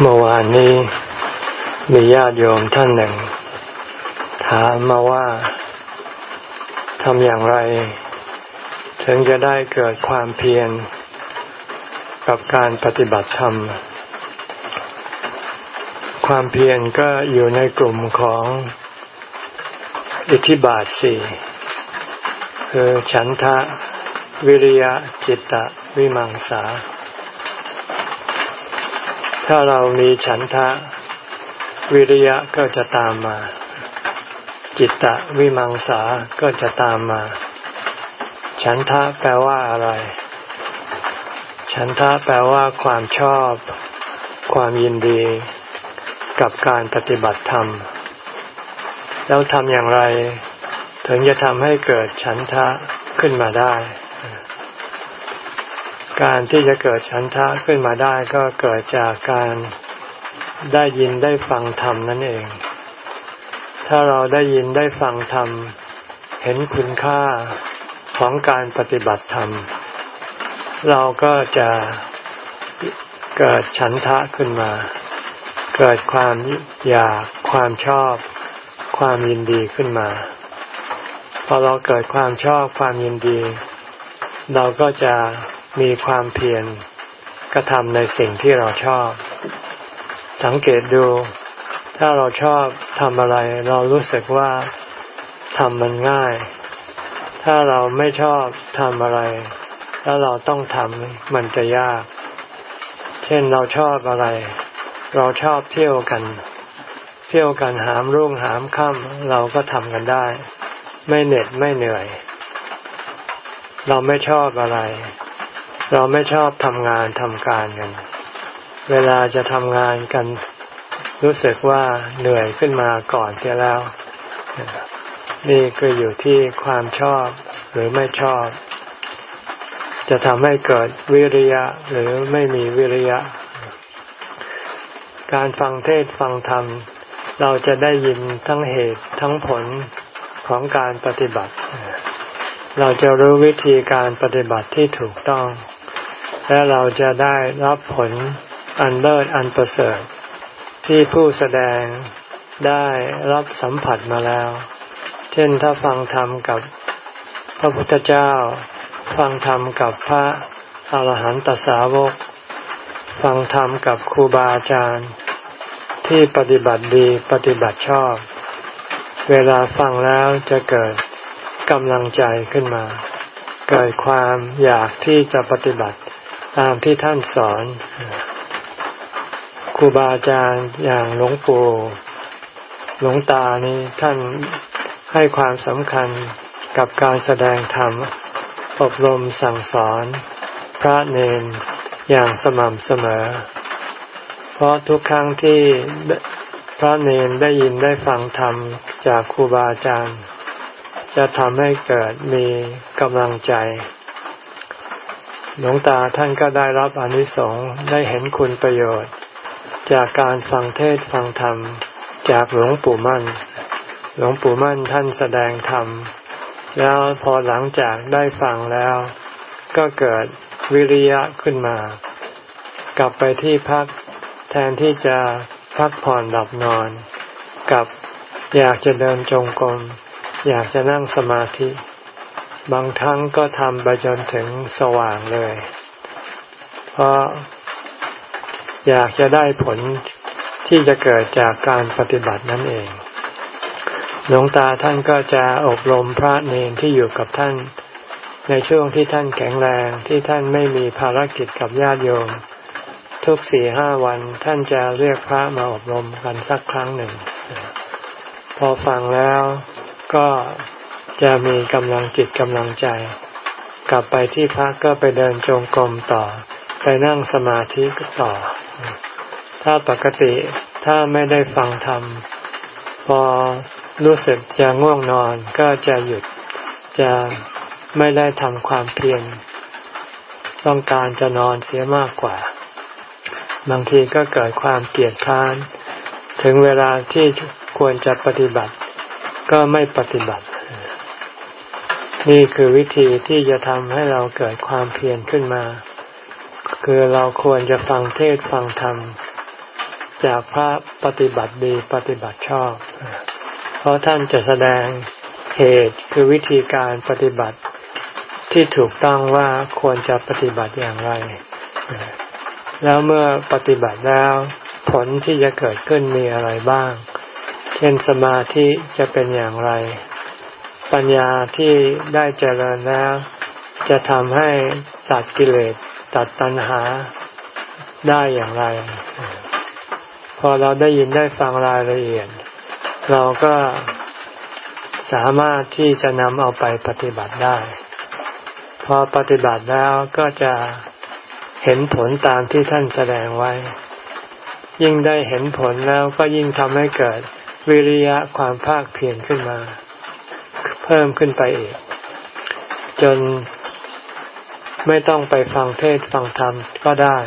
เมื่อวานนี้มีญาติโยมท่านหนึ่ง ถามมาว่าทำอย่างไร ถึงจะได้เกิดความเพียรกับการปฏิบัติธรรม ความเพียรก็อยู่ในกลุ่มของอิทธิบาทสี่คือฉันทะวิริยะจิตตะวิมังสา ถ้าเรามีฉันทะ วิริยะก็จะตามมา จิตตะวิมังสาก็จะตามมา ฉันทะแปลว่าอะไร ฉันทะแปลว่าความชอบ ความยินดี กับการปฏิบัติธรรม แล้วทำอย่างไร ถึงจะทำให้เกิดฉันทะขึ้นมาได้ การที่จะเกิดฉันทะขึ้นมาได้ก็เกิดจากการได้ยินได้ฟังธรรมนั่นเอง ถ้าเราได้ยินได้ฟังธรรม เห็นคุณค่าของการปฏิบัติธรรม เราก็จะเกิดฉันทะขึ้นมา เกิดความอยาก ความชอบ ความยินดีขึ้นมา พอเราเกิดความชอบความยินดี เราก็จะ มีความเพียรกระทำในสิ่งที่เราชอบ สังเกตดู ถ้าเราชอบทำอะไร เรารู้สึกว่าทำมันง่าย ถ้าเราไม่ชอบทำอะไร แล้วเราต้องทำมันจะยาก เช่นเราชอบอะไร เราชอบเที่ยวกัน เที่ยวกันหามรุ่งหามค่ำเราก็ทำกันได้ ไม่เหน็ดไม่เหนื่อย เราไม่ชอบอะไร เราไม่ชอบทำงานทำการกัน เวลาจะทำงานกัน รู้สึกว่าเหนื่อยขึ้นมาก่อนเสียแล้ว นี่คืออยู่ที่ความชอบหรือไม่ชอบ จะทำให้เกิดวิริยะหรือไม่มีวิริยะ การฟังเทศฟังธรรม เราจะได้ยินทั้งเหตุทั้งผลของการปฏิบัติ เราจะรู้วิธีการปฏิบัติที่ถูกต้อง และเราจะได้รับผลอันเลิศอันประเสริฐ ที่ผู้แสดงได้รับสัมผัสมาแล้ว เช่นถ้าฟังธรรมกับพระพุทธเจ้า ฟังธรรมกับพระอรหันตสาวก ฟังธรรมกับครูบาอาจารย์ ที่ปฏิบัติดีปฏิบัติชอบ เวลาฟังแล้วจะเกิดกำลังใจขึ้นมา เกิดความอยากที่จะปฏิบัติ ตามที่ท่านสอนครูบาอาจารย์อย่างหลวงปู่หลวงตานี้ท่านให้ความสำคัญกับการแสดงธรรม อบรมสั่งสอน พระเนนอย่างสม่ำเสมอ เพราะทุกครั้งที่พระเนนได้ยินได้ฟังธรรมจากครูบาอาจารย์ จะทำให้เกิดมีกำลังใจ หลวงตาท่านก็ได้รับอนิสงส์ได้เห็นคุณประโยชน์ จากการฟังเทศฟังธรรม จากหลวงปู่มั่น หลวงปู่มั่นท่านแสดงธรรม แล้วพอหลังจากได้ฟังแล้ว ก็เกิดวิริยะขึ้นมา กลับไปที่พักแทนที่จะพักผ่อนหลับนอน กับอยากจะเดินจงกรมอยากจะนั่งสมาธิ บางครั้งก็ทำไปจนถึงสว่างเลย เพราะอยากจะได้ผลที่จะเกิดจากการปฏิบัตินั่นเอง หลวงตาท่านก็จะอบรมพระเนรที่อยู่กับท่าน ในช่วงที่ท่านแข็งแรงที่ท่านไม่มีภารกิจกับญาติโยม ทุกสี่ห้าวันท่านจะเรียกพระมาอบรมกันสักครั้งหนึ่ง พอฟังแล้วก็ จะมีกำลังจิตกำลังใจ กลับไปที่พักก็ไปเดินจงกรมต่อ ไปนั่งสมาธิต่อ ถ้าปกติถ้าไม่ได้ฟังธรรม พอรู้สึกจะง่วงนอนก็จะหยุดจะไม่ได้ทำความเพียรต้องการจะนอนเสียมากกว่า บางทีก็เกิดความเกลียดค้าน ถึงเวลาที่ควรจะปฏิบัติ ก็ไม่ปฏิบัติ นี่คือวิธีที่จะทำให้เราเกิดความเพียรขึ้นมา คือเราควรจะฟังเทศฟังธรรม จากพระปฏิบัติดีปฏิบัติชอบ เพราะท่านจะแสดงเหตุคือวิธีการปฏิบัติที่ถูกต้องว่าควรจะปฏิบัติอย่างไร แล้วเมื่อปฏิบัติแล้วผลที่จะเกิดขึ้นมีอะไรบ้าง เช่นสมาธิจะเป็นอย่างไร ปัญญาที่ได้เจริญแล้ว จะทำให้ตัดกิเลสตัดตัณหาได้อย่างไร พอเราได้ยินได้ฟังรายละเอียด เราก็สามารถที่จะนำเอาไปปฏิบัติได้ พอปฏิบัติแล้วก็จะเห็นผลตามที่ท่านแสดงไว้ ยิ่งได้เห็นผลแล้วก็ยิ่งทำให้เกิดวิริยะความภาคเพียรขึ้นมา เพิ่มขึ้นไปอีก จนไม่ต้องไปฟังเทศฟังธรรมก็ได้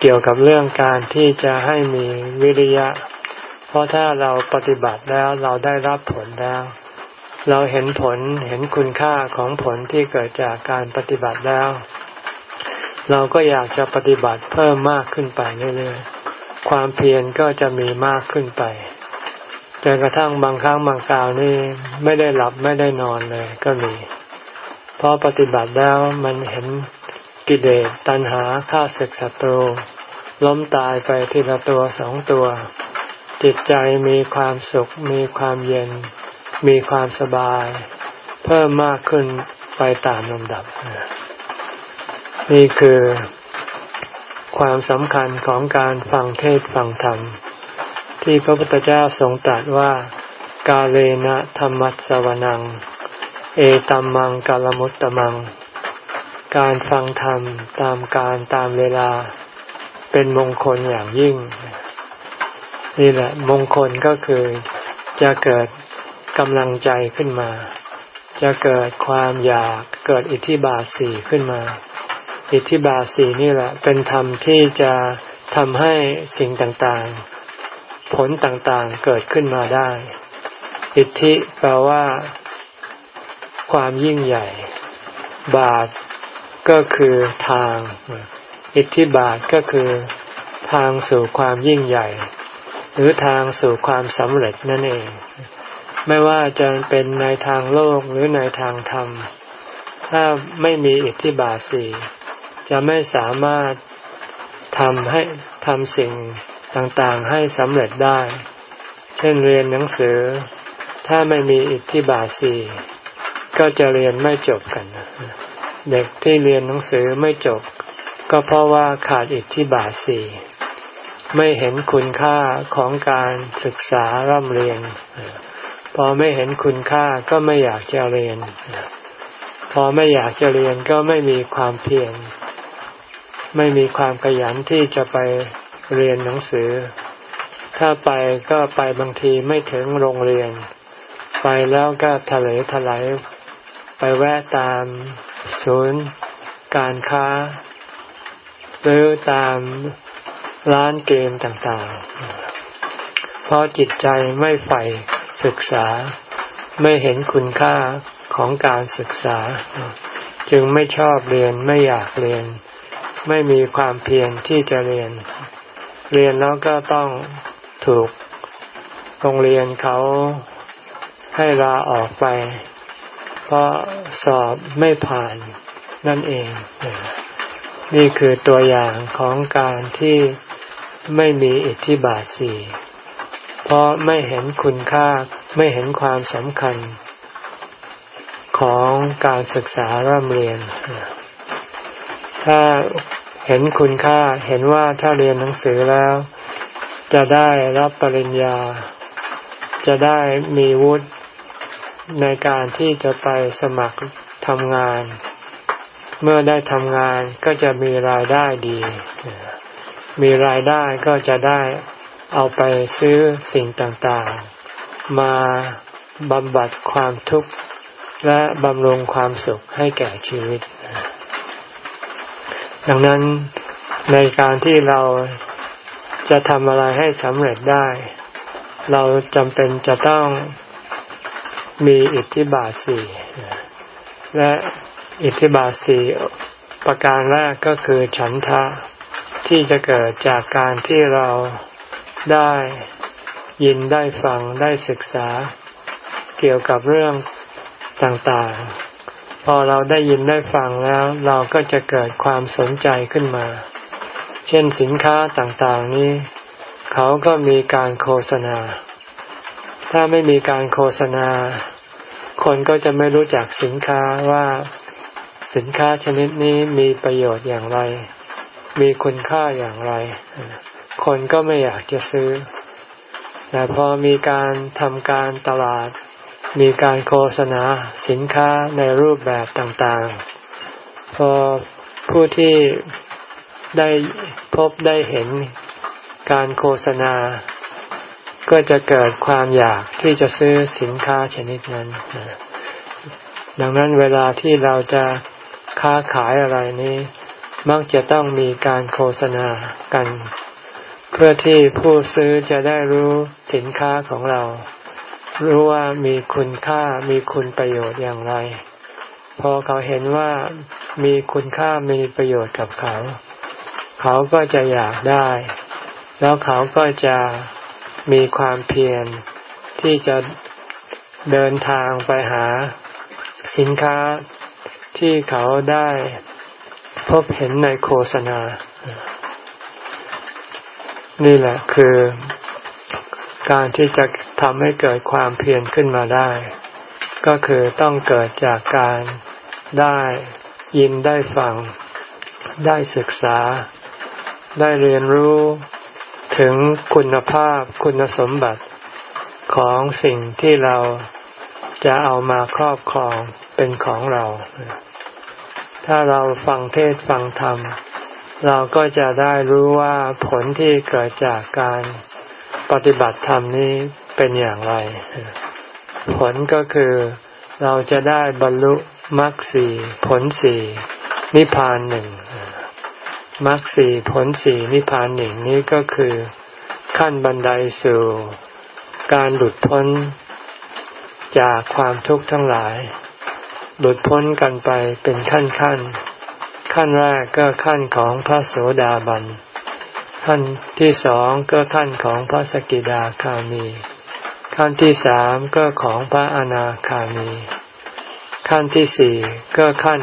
เกี่ยวกับเรื่องการที่จะให้มีวิริยะ เพราะถ้าเราปฏิบัติแล้วเราได้รับผลแล้ว เราเห็นผลเห็นคุณค่าของผลที่เกิดจากการปฏิบัติแล้ว เราก็อยากจะปฏิบัติเพิ่มมากขึ้นไปเรื่อยๆความเพียรก็จะมีมากขึ้นไป จนกระทั่งบางครั้งบางคราวนี่ไม่ได้หลับไม่ได้นอนเลยก็มี เพอปฏิบัติแล้วมันเห็นกิเลสตัณหาข้าศึกศัตรู ล้มตายไปทีละตัวสองตัว จิตใจมีความสุข มีความเย็น มีความสบาย เพิ่มมากขึ้นไปตามลำดับ นี่คือความสำคัญของการฟังเทศฟังธรรม ที่พระพุทธเจ้าทรงตรัสว่า กาเลนะธรรมัสวนัง เอตัมมังกาลมุตตมัง การฟังธรรมตามการตามเวลาเป็นมงคลอย่างยิ่ง นี่แหละ มงคลก็คือจะเกิดกำลังใจขึ้นมา จะเกิดความอยากเกิดอิทธิบาสีขึ้นมา อิทธิบาสีนี่แหละ เป็นธรรมที่จะทำให้สิ่งต่างๆ ผลต่างๆเกิดขึ้นมาได้ อิทธิแปลว่า ความยิ่งใหญ่ บาทก็คือทาง อิทธิบาทก็คือ ทางสู่ความยิ่งใหญ่ หรือทางสู่ความสำเร็จนั่นเอง ไม่ว่าจะเป็นในทางโลกหรือในทางธรรม ถ้าไม่มีอิทธิบาทสี่จะไม่สามารถทำให้ทำสิ่ง ต่างๆให้สำเร็จได้ เช่นเรียนหนังสือ ถ้าไม่มีอิทธิบาทสี่ก็จะเรียนไม่จบกัน เด็กที่เรียนหนังสือไม่จบ ก็เพราะว่าขาดอิทธิบาทสี่ไม่เห็นคุณค่าของการศึกษาร่ำเรียน พอไม่เห็นคุณค่าก็ไม่อยากจะเรียน พอไม่อยากจะเรียนก็ไม่มีความเพียรไม่มีความขยันที่จะไป เรียนหนังสือ ถ้าไปก็ไปบางทีไม่ถึงโรงเรียน ไปแล้วก็ทะเลทลายไปแวะตามศูนย์การค้า หรือตามร้านเกมต่างๆ เพราะจิตใจไม่ใฝ่ศึกษา ไม่เห็นคุณค่าของการศึกษา จึงไม่ชอบเรียนไม่อยากเรียน ไม่มีความเพียรที่จะเรียน เรียนแล้วก็ต้องถูกโรงเรียนเขาให้ลาออกไป เพราะสอบไม่ผ่านนั่นเอง นี่คือตัวอย่างของการที่ไม่มีอิทธิบาทสี่เพราะไม่เห็นคุณค่าไม่เห็นความสำคัญ ของการศึกษาร่ำเรียน ถ้า เห็นคุณค่าเห็นว่าถ้าเรียนหนังสือแล้ว จะได้รับปริญญา จะได้มีวุฒิในการที่จะไปสมัครทำงาน เมื่อได้ทำงานก็จะมีรายได้ดี มีรายได้ก็จะได้เอาไปซื้อสิ่งต่างๆ มาบำบัดความทุกข์และบำรุงความสุขให้แก่ชีวิต ดังนั้นในการที่เราจะทำอะไรให้สำเร็จได้ เราจำเป็นจะต้องมีอิทธิบาทสี่และอิทธิบาทสี่ประการแรกก็คือฉันทะที่จะเกิดจากการที่เราได้ยินได้ฟังได้ศึกษา เกี่ยวกับเรื่องต่างๆ พอเราได้ยินได้ฟังแล้ว เราก็จะเกิดความสนใจขึ้นมา เช่นสินค้าต่างๆนี้ เขาก็มีการโฆษณา ถ้าไม่มีการโฆษณา คนก็จะไม่รู้จักสินค้าว่าสินค้าชนิดนี้มีประโยชน์อย่างไร มีคุณค่าอย่างไร คนก็ไม่อยากจะซื้อ แต่พอมีการทำการตลาด มีการโฆษณาสินค้าในรูปแบบต่างๆ พอผู้ที่ได้พบได้เห็นการโฆษณา ก็จะเกิดความอยากที่จะซื้อสินค้าชนิดนั้น ดังนั้นเวลาที่เราจะค้าขายอะไรนี้ มักจะต้องมีการโฆษณากัน เพื่อที่ผู้ซื้อจะได้รู้สินค้าของเรา รู้ว่ามีคุณค่ามีคุณประโยชน์อย่างไร พอเขาเห็นว่ามีคุณค่ามีประโยชน์กับเขา เขาก็จะอยากได้ แล้วเขาก็จะมีความเพียรที่จะเดินทางไปหาสินค้าที่เขาได้พบเห็นในโฆษณา นี่แหละคือการที่จะ ทำให้เกิดความเพียรขึ้นมาได้ ก็คือต้องเกิดจากการได้ยินได้ฟัง ได้ศึกษา ได้เรียนรู้ถึงคุณภาพคุณสมบัติของสิ่งที่เราจะเอามาครอบครองเป็นของเรา ถ้าเราฟังเทศฟังธรรม เราก็จะได้รู้ว่าผลที่เกิดจากการปฏิบัติธรรมนี้ เป็นอย่างไร ผลก็คือเราจะได้บรรลุมรรคสี่ผลสี่นิพพานหนึ่งมรรคสี่ผลสี่นิพพานหนึ่งนี้ก็คือขั้นบันไดสู่การหลุดพ้นจากความทุกข์ทั้งหลาย หลุดพ้นกันไปเป็นขั้นขั้น ขั้นแรกก็ขั้นของพระโสดาบัน ขั้นที่สองก็ขั้นของพระสกิดาคามี ขั้นที่สามก็ของพระอนาคามี ขั้นที่สี่ก็ขั้น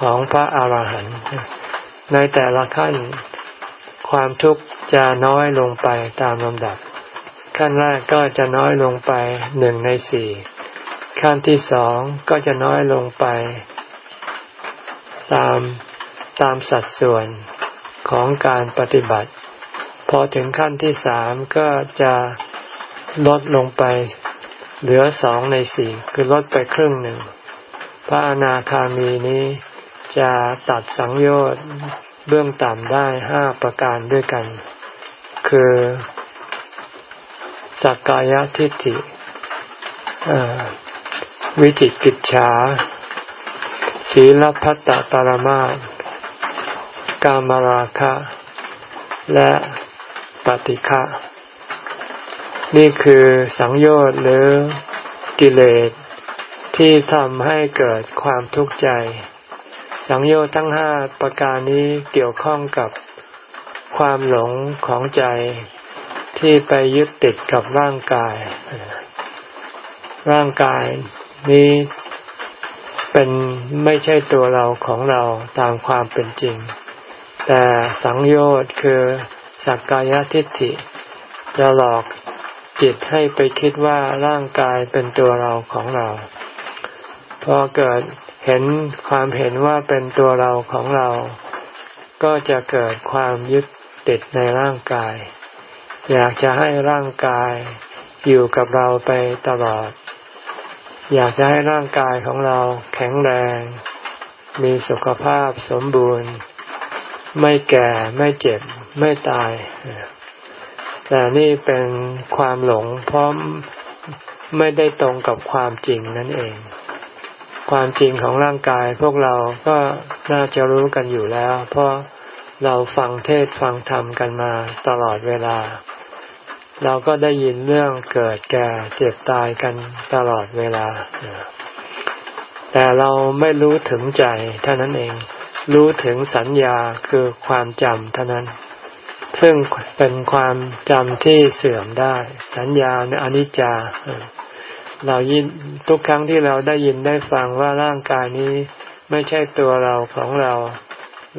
ของพระอาหารหันต์ในแต่ละขั้นความทุกข์จะน้อยลงไปตามลำดับ ขั้นแรกก็จะน้อยลงไปหนึ่งในสี่ขั้นที่สองก็จะน้อยลงไป ตามตามสัดส่วนของการปฏิบัติ พอถึงขั้นที่สามก็จะ ลดลงไป เหลือสองในสี่คือลดไปครึ่งหนึ่ง พระอนาคามีนี้จะตัดสังโยชน์เบื้องต่ำได้ห้าประการด้วยกัน คือสักกายทิฏฐิวิจิกิจฉาศีลพัตตปรมาตกามราคะ และปฏิฆะ นี่คือสังโยชน์หรือกิเลสที่ทำให้เกิดความทุกข์ใจ สังโยชน์ทั้งห้าประการนี้เกี่ยวข้องกับความหลงของใจที่ไปยึดติดกับร่างกาย ร่างกายนี้เป็นไม่ใช่ตัวเราของเราตามความเป็นจริง แต่สังโยชน์คือสักกายทิฏฐิจะหลอก จิตให้ไปคิดว่าร่างกายเป็นตัวเราของเรา พอเกิดเห็นความเห็นว่าเป็นตัวเราของเรา ก็จะเกิดความยึดติดในร่างกาย อยากจะให้ร่างกายอยู่กับเราไปตลอด อยากจะให้ร่างกายของเราแข็งแรง มีสุขภาพสมบูรณ์ ไม่แก่ไม่เจ็บไม่ตาย แต่นี่เป็นความหลงเพราะไม่ได้ตรงกับความจริงนั่นเอง ความจริงของร่างกายพวกเราก็น่าจะรู้กันอยู่แล้ว เพราะเราฟังเทศฟังธรรมกันมาตลอดเวลา เราก็ได้ยินเรื่องเกิดแก่เจ็บตายกันตลอดเวลา แต่เราไม่รู้ถึงใจเท่านั้นเอง รู้ถึงสัญญาคือความจำเท่านั้น ซึ่งเป็นความจำที่เสื่อมได้ สัญญาอนิจจา เรายินทุกครั้งที่เราได้ยินได้ฟังว่าร่างกายนี้ไม่ใช่ตัวเราของเรา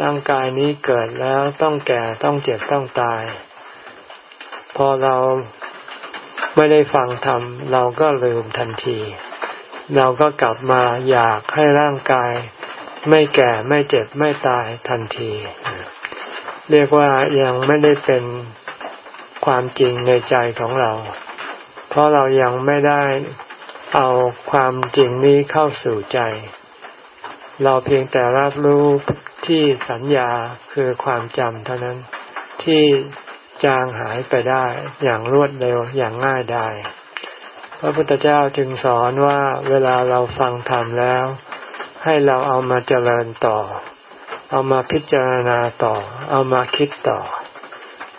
ร่างกายนี้เกิดแล้วต้องแก่ต้องเจ็บต้องตาย พอเราไม่ได้ฟังธรรมเราก็ลืมทันที เราก็กลับมาอยากให้ร่างกาย ไม่แก่ไม่เจ็บไม่ตายทันที เรียกว่ายังไม่ได้เป็นความจริงในใจของเรา เพราะเรายังไม่ได้เอาความจริงนี้เข้าสู่ใจ เราเพียงแต่รับรู้ที่สัญญาคือความจำเท่านั้นที่จางหายไปได้อย่างรวดเร็วอย่างง่ายได้พระพุทธเจ้าจึงสอนว่าเวลาเราฟังธรรมแล้ว ให้เราเอามาเจริญต่อ เอามาพิจารณาต่อ เอามาคิดต่อ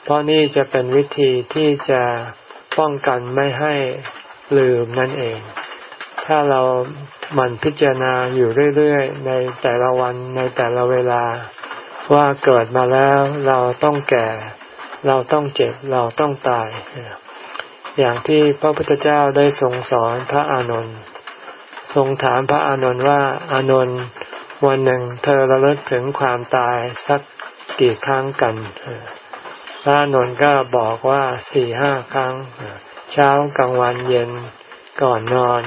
เพราะนี่จะเป็นวิธีที่จะป้องกันไม่ให้ลืมนั่นเอง ถ้าเราหมั่นพิจารณาอยู่เรื่อยๆ ในแต่ละวันในแต่ละเวลา ว่าเกิดมาแล้วเราต้องแก่ เราต้องเจ็บเราต้องตาย อย่างที่พระพุทธเจ้าได้ทรงสอนพระอานนท์ทรงถามพระอานนท์ว่าอานนท์ วันหนึ่งเธอระลึกถึงความตายสักกี่ครั้งกันพระนนท์ก็บอกว่าสี่ห้าครั้ง เช้ากลางวันเย็นก่อนนอน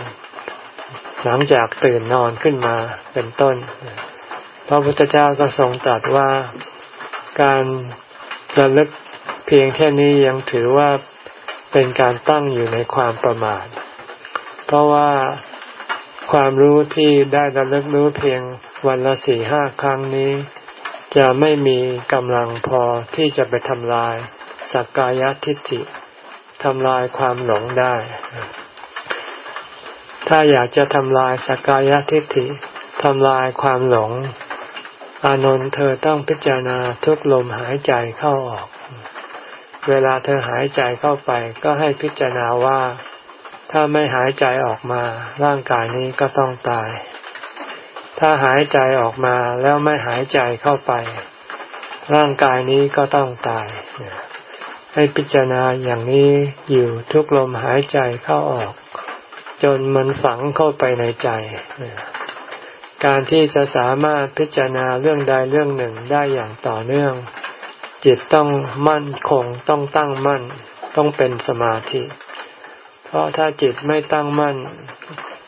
หลังจากตื่นนอนขึ้นมาเป็นต้น พระพุทธเจ้าก็ทรงตรัสว่าการระลึกเพียงแค่นี้ยังถือว่าเป็นการตั้งอยู่ในความประมาท เพราะว่า ความรู้ที่ได้ระลึกรู้เพียงวันละสี่ห้าครั้งนี้ จะไม่มีกำลังพอที่จะไปทำลายสักกายทิฏฐิทำลายความหลงได้ ถ้าอยากจะทำลายสักกายทิฏฐิทำลายความหลง อานนท์เธอต้องพิจารณาทุกลมหายใจเข้าออก เวลาเธอหายใจเข้าไปก็ให้พิจารณาว่า ถ้าไม่หายใจออกมา ร่างกายนี้ก็ต้องตาย ถ้าหายใจออกมาแล้วไม่หายใจเข้าไป ร่างกายนี้ก็ต้องตาย ให้พิจารณาอย่างนี้อยู่ทุกลมหายใจเข้าออก จนมันฝังเข้าไปในใจ การที่จะสามารถพิจารณาเรื่องใดเรื่องหนึ่งได้อย่างต่อเนื่อง จิตต้องมั่นคงต้องตั้งมั่นต้องเป็นสมาธิ ราะถ้าจิตไม่ตั้งมั่น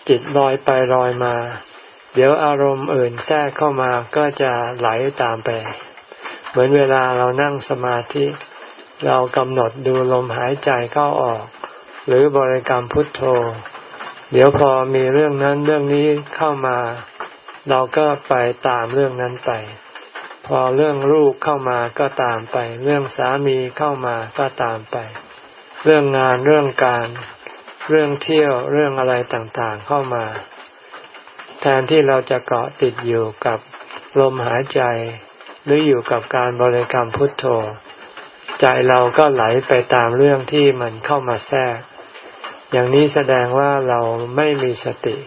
จิตลอยไปลอยมา เดี๋ยวอารมณ์อื่นแทรกเข้ามาก็จะไหลตามไป เหมือนเวลาเรานั่งสมาธิ เรากำหนดดูลมหายใจเข้าออก หรือบริกรรมพุทโธ เดี๋ยวพอมีเรื่องนั้นเรื่องนี้เข้ามา เราก็ไปตามเรื่องนั้นไป พอเรื่องลูกเข้ามาก็ตามไป เรื่องสามีเข้ามาก็ตามไป เรื่องงานเรื่องการ เรื่องเที่ยวเรื่องอะไรต่างๆเข้ามา แทนที่เราจะเกาะติดอยู่กับลมหายใจ หรืออยู่กับการบริกรรมพุทโธ ใจเราก็ไหลไปตามเรื่องที่มันเข้ามาแทรก อย่างนี้แสดงว่าเราไม่มีสติ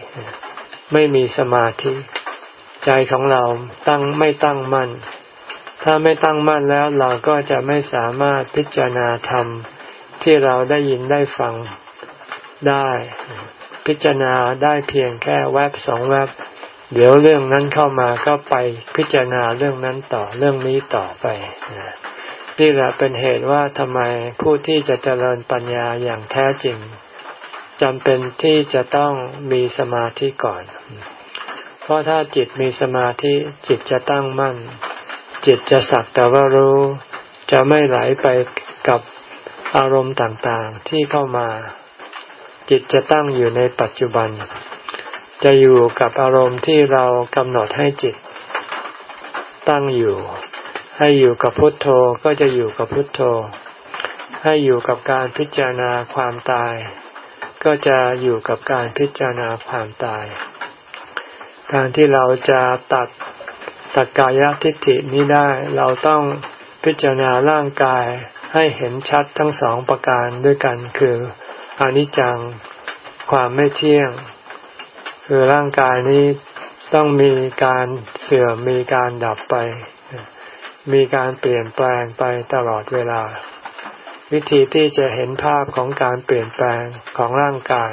ไม่มีสมาธิ ใจของเราตั้งไม่ตั้งมั่นถ้าไม่ตั้งมั่นแล้วเราก็จะไม่สามารถพิจารณาธรรมที่เราได้ยินได้ฟัง ได้ พิจารณาได้เพียงแค่แวบสองแวบ เดี๋ยวเรื่องนั้นเข้ามาก็ไปพิจารณาเรื่องนั้นต่อเรื่องนี้ต่อไปนี่แหละเป็นเหตุว่าทำไมผู้ที่จะเจริญปัญญาอย่างแท้จริงจำเป็นที่จะต้องมีสมาธิก่อน เพราะถ้าจิตมีสมาธิจิตจะตั้งมั่น จิตจะสักแต่ว่ารู้ จะไม่ไหลไปกับอารมณ์ต่างๆที่เข้ามา จิตจะตั้งอยู่ในปัจจุบัน จะอยู่กับอารมณ์ที่เรากำหนดให้จิต ตั้งอยู่ ให้อยู่กับพุทโธก็จะอยู่กับพุทโธ ให้อยู่กับการพิจารณาความตาย ก็จะอยู่กับการพิจารณาความตาย การที่เราจะตัดสักกายทิฏฐินี้ได้เราต้องพิจารณาร่างกายให้เห็นชัดทั้งสองประการด้วยกันคือ อนิจจัง ความไม่เที่ยง คือร่างกายนี้ต้องมีการเสื่อมมีการดับไป มีการเปลี่ยนแปลงไปตลอดเวลา วิธีที่จะเห็นภาพของการเปลี่ยนแปลงของร่างกาย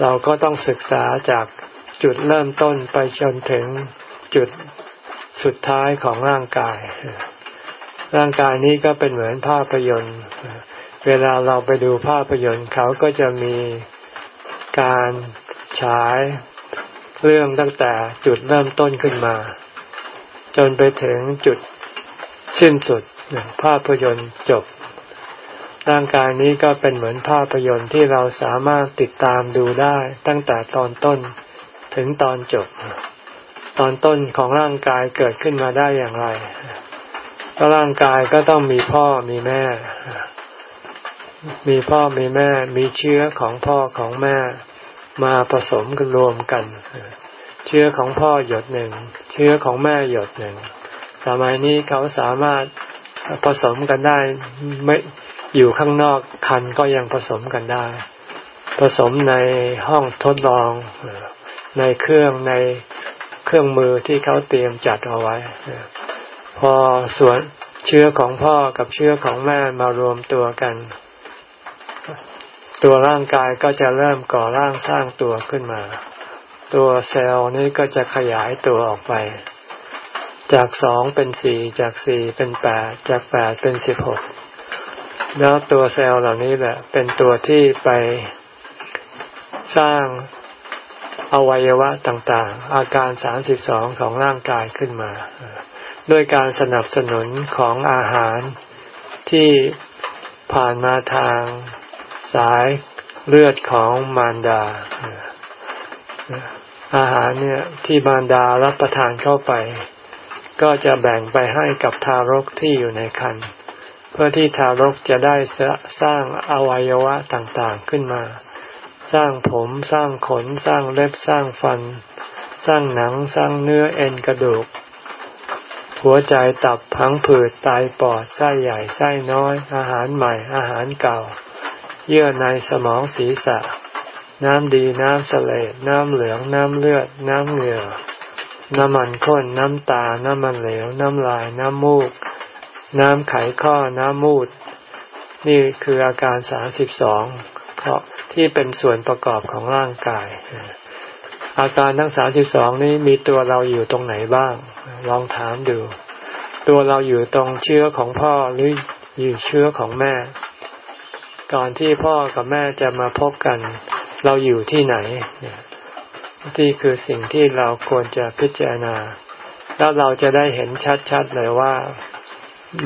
เราก็ต้องศึกษาจากจุดเริ่มต้นไปจนถึงจุดสุดท้ายของร่างกาย ร่างกายนี้ก็เป็นเหมือนภาพยนตร์ เวลาเราไปดูภาพยนตร์เขาก็จะมีการฉายเรื่องตั้งแต่จุดเริ่มต้นขึ้นมา จนไปถึงจุดสิ้นสุดภาพยนตร์จบ ร่างกายนี้ก็เป็นเหมือนภาพยนตร์ที่เราสามารถติดตามดูได้ตั้งแต่ตอนต้นถึงตอนจบ ตอนต้นของร่างกายเกิดขึ้นมาได้อย่างไรก็ร่างกายก็ต้องมีพ่อมีแม่ มีพ่อมีแม่มีเชื้อของพ่อของแม่มาผสมกันรวมกัน เชื้อของพ่อหยดหนึ่ง เชื้อของแม่หยดหนึ่งสมัยนี้เขาสามารถผสมกันได้ไม่อยู่ข้างนอกคันก็ยังผสมกันได้ ผสมในห้องทดลอง ในเครื่องในเครื่องมือที่เขาเตรียมจัดเอาไว้ พอส่วนเชื้อของพ่อกับเชื้อของแม่มารวมตัวกัน ตัวร่างกายก็จะเริ่มก่อร่างสร้างตัวขึ้นมา ตัวเซลล์นี้ก็จะขยายตัวออกไป จากสองเป็นสี่จากสี่เป็นแปดจากแปดเป็นสิบหกแล้วตัวเซลล์เหล่านี้แหละ เป็นตัวที่ไปสร้างอวัยวะต่างๆ อาการสามสิบสองของร่างกายขึ้นมา ด้วยการสนับสนุนของอาหารที่ผ่านมาทาง สายเลือดของมารดา อาหารเนี่ยที่มารดารับประทานเข้าไป ก็จะแบ่งไปให้กับทารกที่อยู่ในครรภ์เพื่อที่ทารกจะได้สร้างอวัยวะต่างๆขึ้นมา สร้างผมสร้างขนสร้างเล็บสร้างฟัน สร้างหนังสร้างเนื้อเอ็นกระดูก หัวใจตับพังผืดไตปอดไส้ใหญ่ไส้น้อย อาหารใหม่อาหารเก่า เยื่อในสมองศีรษะ น้ำดีน้ำเสลดน้ำเหลือง น้ำเลือด น้ำเหงื่อ น้ำมันข้น น้ำตา น้ำมันเหลว น้ำลาย น้ำมูก น้ำไขข้อ น้ำมูด นี่คืออาการสาสิบสองที่เป็นส่วนประกอบของร่างกาย อาการทั้งสาสิบสองนี้มีตัวเราอยู่ตรงไหนบ้าง ลองถามดู ตัวเราอยู่ตรงเชื้อของพ่อหรืออยู่เชื้อของแม่ ก่อนที่พ่อกับแม่จะมาพบกัน เราอยู่ที่ไหนที่คือสิ่งที่เราควรจะพิจารณา แล้วเราจะได้เห็นชัดๆเลยว่า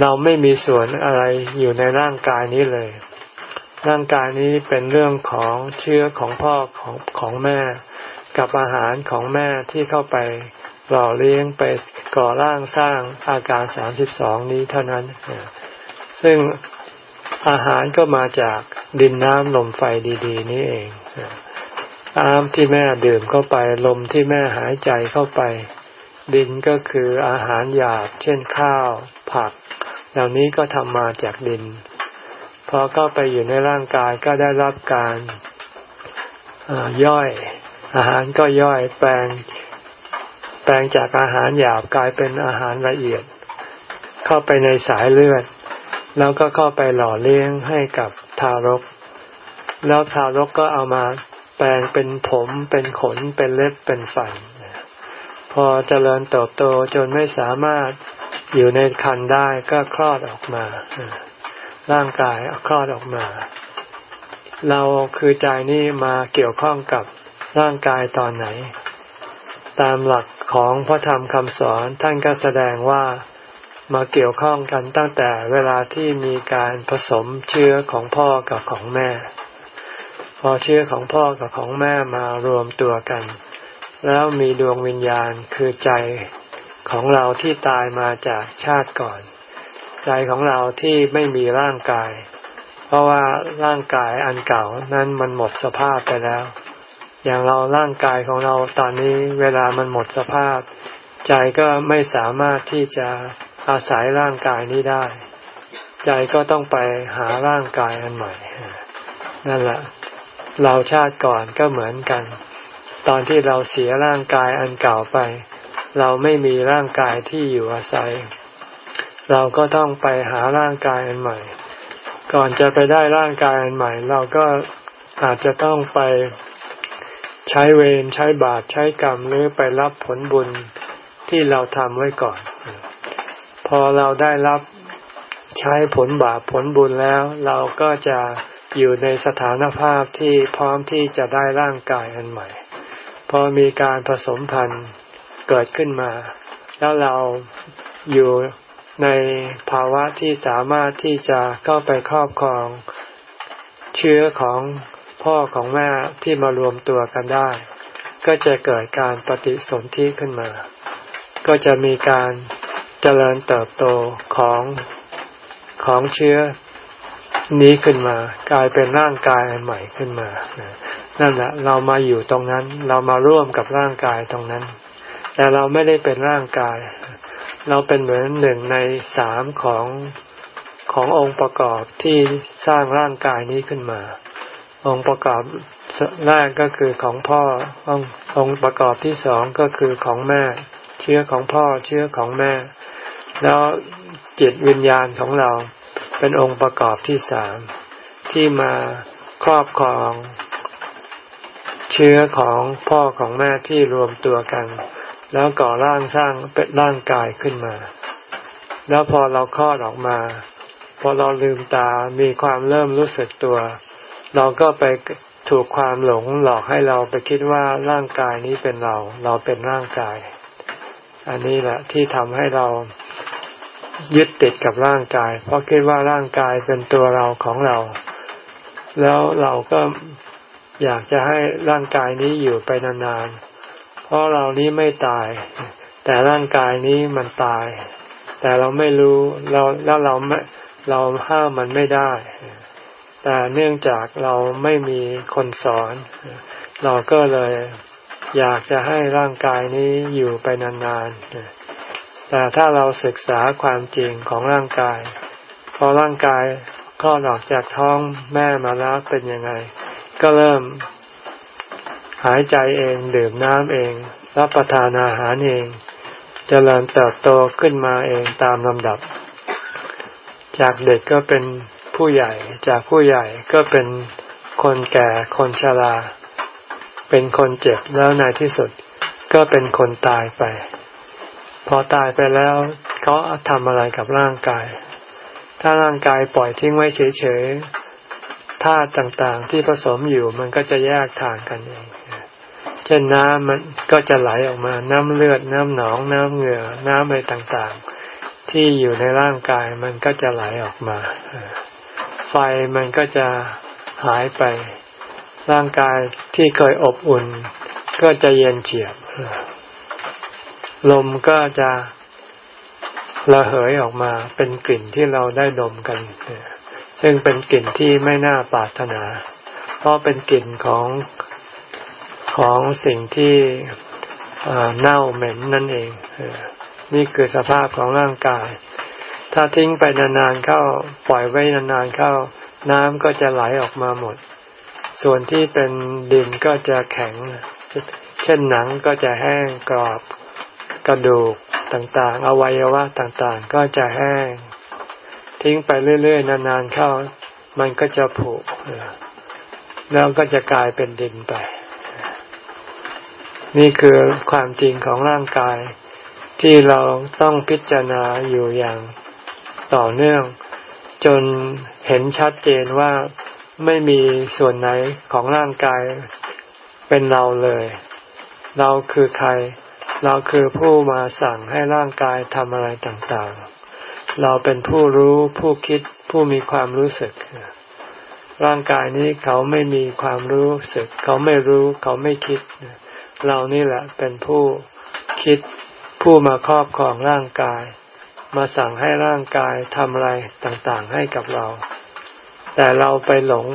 เราไม่มีส่วนอะไรอยู่ในร่างกายนี้เลย ร่างกายนี้เป็นเรื่องของเชื้อของพ่อของของแม่ กับอาหารของแม่ที่เข้าไปหล่อเลี้ยงไปก่อร่างสร้างอาการสามสิบสองนี้เท่านั้น ซึ่ง อาหารก็มาจากดินน้ำลมไฟดี ๆ นี่เองน้ำที่แม่ดื่มเข้าไปลมที่แม่หายใจเข้าไป ดินก็คืออาหารหยาบเช่นข้าว ผัก เหล่านี้ก็ทำมาจากดิน พอเข้าไปอยู่ในร่างกายก็ได้รับการย่อย อาหารก็ย่อยแปลง แปลงจากอาหารหยาบกลายเป็นอาหารละเอียด เข้าไปในสายเลือด แล้วก็เข้าไปหล่อเลี้ยงให้กับทารก แล้วทารกก็เอามาแปลงเป็นผมเป็นขนเป็นเล็บเป็นฟันพอเจริญเติบโตจนไม่สามารถอยู่ในคันได้ก็คลอดออกมา ร่างกายคลอดออกมา เราคือใจนี่มาเกี่ยวข้องกับร่างกายตอนไหน ตามหลักของพระธรรมคำสอนท่านก็แสดงว่า มาเกี่ยวข้องกันตั้งแต่เวลาที่มีการผสมเชื้อของพ่อกับของแม่ พอเชื้อของพ่อกับของแม่มารวมตัวกัน แล้วมีดวงวิญญาณคือใจของเราที่ตายมาจากชาติก่อน ใจของเราที่ไม่มีร่างกาย เพราะว่าร่างกายอันเก่านั้นมันหมดสภาพไปแล้ว อย่างเราร่างกายของเราตอนนี้เวลามันหมดสภาพ ใจก็ไม่สามารถที่จะ อาศัยร่างกายนี้ได้ ใจก็ต้องไปหาร่างกายอันใหม่ นั่นแหละ เราชาติก่อนก็เหมือนกัน ตอนที่เราเสียร่างกายอันเก่าไป เราไม่มีร่างกายที่อยู่อาศัย เราก็ต้องไปหาร่างกายอันใหม่ ก่อนจะไปได้ร่างกายอันใหม่ เราก็อาจจะต้องไปใช้เวรใช้บาปใช้กรรมหรือไปรับผลบุญที่เราทำไว้ก่อน พอเราได้รับใช้ผลบาปผลบุญแล้ว เราก็จะอยู่ในสถานภาพที่พร้อมที่จะได้ร่างกายอันใหม่ พอมีการผสมพันธุ์เกิดขึ้นมา แล้วเราอยู่ในภาวะที่สามารถที่จะเข้าไปครอบครองเชื้อของพ่อของแม่ที่มารวมตัวกันได้ ก็จะเกิดการปฏิสนธิขึ้นมา ก็จะมีการ เจริญเติบโตของของเชื้อนี้ขึ้นมา กลายเป็นร่างกายใหม่ขึ้นมา นั่นแหละเรามาอยู่ตรงนั้น เรามาร่วมกับร่างกายตรงนั้น แต่เราไม่ได้เป็นร่างกาย เราเป็นเหมือนหนึ่งในสามของขององค์ประกอบที่สร้างร่างกายนี้ขึ้นมา องค์ประกอบแรกก็คือของพ่อององค์ประกอบที่สองก็คือของแม่ เชื้อของพ่อเชื้อของแม่ แล้วจิตวิญญาณของเราเป็นองค์ประกอบที่สามที่มาครอบครอง เชื้อของพ่อของแม่ที่รวมตัวกัน แล้วก่อร่างสร้างเป็นร่างกายขึ้นมา แล้วพอเราคลอดออกมา พอเราลืมตามีความเริ่มรู้สึกตัว เราก็ไปถูกความหลงหลอกให้เราไปคิดว่าร่างกายนี้เป็นเรา เราเป็นร่างกาย อันนี้แหละที่ทำให้เรา ยึดติดกับร่างกาย เพราะคิดว่าร่างกายเป็นตัวเราของเรา แล้วเราก็อยากจะให้ร่างกายนี้อยู่ไปนานๆ เพราะเรานี้ไม่ตาย แต่ร่างกายนี้มันตาย แต่เราไม่รู้เราแล้วเราไม่เราห้ามมันไม่ได้ แต่เนื่องจากเราไม่มีคนสอน เราก็เลยอยากจะให้ร่างกายนี้อยู่ไปนานๆ แต่ถ้าเราศึกษาความจริงของร่างกาย พอร่างกายคลอดออกจากท้องแม่มาแล้วเป็นยังไง ก็เริ่ม หายใจเองดื่มน้ำเอง รับประทานอาหารเองจเจริญเติบโตขึ้นมาเองตามลำดับ จากเด็กก็เป็นผู้ใหญ่ จากผู้ใหญ่ก็เป็นคนแก่คนชรา เป็นคนเจ็บแล้วในที่สุด ก็เป็นคนตายไป พอตายไปแล้วเขาทำอะไรกับร่างกาย ถ้าร่างกายปล่อยทิ้งไว้เฉยๆธาตุต่างๆ ที่ผสมอยู่มันก็จะแยกทางกันเองเช่นน้ำมันก็จะไหลออกมา น้ำเลือด น้ำหนอง น้ำเหงื่อ น้ำอะไรต่างๆ ที่อยู่ในร่างกายมันก็จะไหลออกมา ไฟมันก็จะหายไป ร่างกายที่เคยอบอุ่น ก็จะเย็นเฉียบ ลมก็จะระเหยออกมาเป็นกลิ่นที่เราได้ดมกันซึ่งเป็นกลิ่นที่ไม่น่าปรารถนา เพราะเป็นกลิ่นของของสิ่งที่เน่าเหม็นนั่นเอง นี่คือสภาพของร่างกาย ถ้าทิ้งไปนานๆเข้าปล่อยไว้นานๆเข้า น้ำก็จะไหลออกมาหมด ส่วนที่เป็นดินก็จะแข็ง เช่นหนังก็จะแห้งกรอบ กระดูกต่างๆ อวัยวะต่างๆ ก็จะแห้ง ทิ้งไปเรื่อยๆ นานๆเข้า มันก็จะผุแล้วก็จะกลายเป็นดินไป นี่คือความจริงของร่างกาย ที่เราต้องพิจารณาอยู่อย่างต่อเนื่อง จนเห็นชัดเจนว่าไม่มีส่วนไหนของร่างกายเป็นเราเลย เราคือใคร เราคือผู้มาสั่งให้ร่างกายทำอะไรต่างๆ เราเป็นผู้รู้ผู้คิดผู้มีความรู้สึก ร่างกายนี้เขาไม่มีความรู้สึก เขาไม่รู้เขาไม่คิด เรานี่แหละเป็นผู้คิดผู้มาครอบครองร่างกาย มาสั่งให้ร่างกายทำอะไรต่างๆ ให้กับเรา แต่เราไปหลง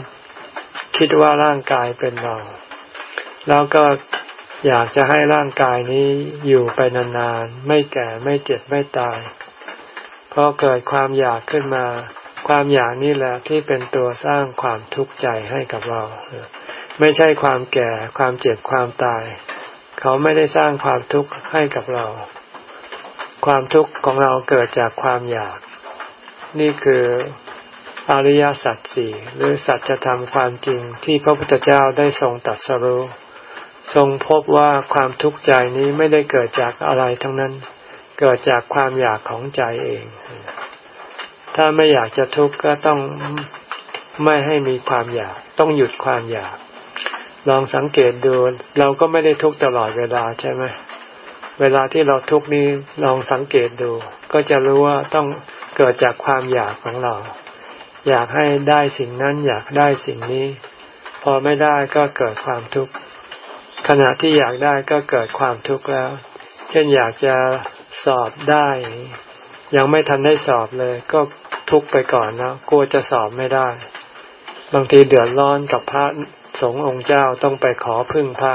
คิดว่าร่างกายเป็นเรา แล้วก็ อยากจะให้ร่างกายนี้อยู่ไปนานๆ ไม่แก่ไม่เจ็บไม่ตายพอเกิดความอยากขึ้นมา ความอยากนี่แหละที่เป็นตัวสร้างความทุกข์ใจให้กับเรา ไม่ใช่ความแก่ความเจ็บความตาย เขาไม่ได้สร้างความทุกข์ให้กับเรา ความทุกข์ของเราเกิดจากความอยาก นี่คืออริยสัจสี่หรือสัจธรรมความจริงที่พระพุทธเจ้าได้ทรงตัดสรู้ ทรงพบว่าความทุกข์ใจนี้ไม่ได้เกิดจากอะไรทั้งนั้น เกิดจากความอยากของใจเอง ถ้าไม่อยากจะทุกข์ก็ต้องไม่ให้มีความอยาก ต้องหยุดความอยาก ลองสังเกตดู เราก็ไม่ได้ทุกข์ตลอดเวลาใช่ไหมเวลาที่เราทุกข์นี้ลองสังเกตดู ก็จะรู้ว่าต้องเกิดจากความอยากของเรา อยากให้ได้สิ่งนั้นอยากได้สิ่งนี้ พอไม่ได้ก็เกิดความทุกข์ ขณะที่อยากได้ก็เกิดความทุกข์แล้ว เช่นอยากจะสอบได้ ยังไม่ทันได้สอบเลย ก็ทุกข์ไปก่อนแล้วกลัวจะสอบไม่ได้ บางทีเดือดร้อนกับพระสงฆ์องค์เจ้าต้องไปขอพึ่งพระ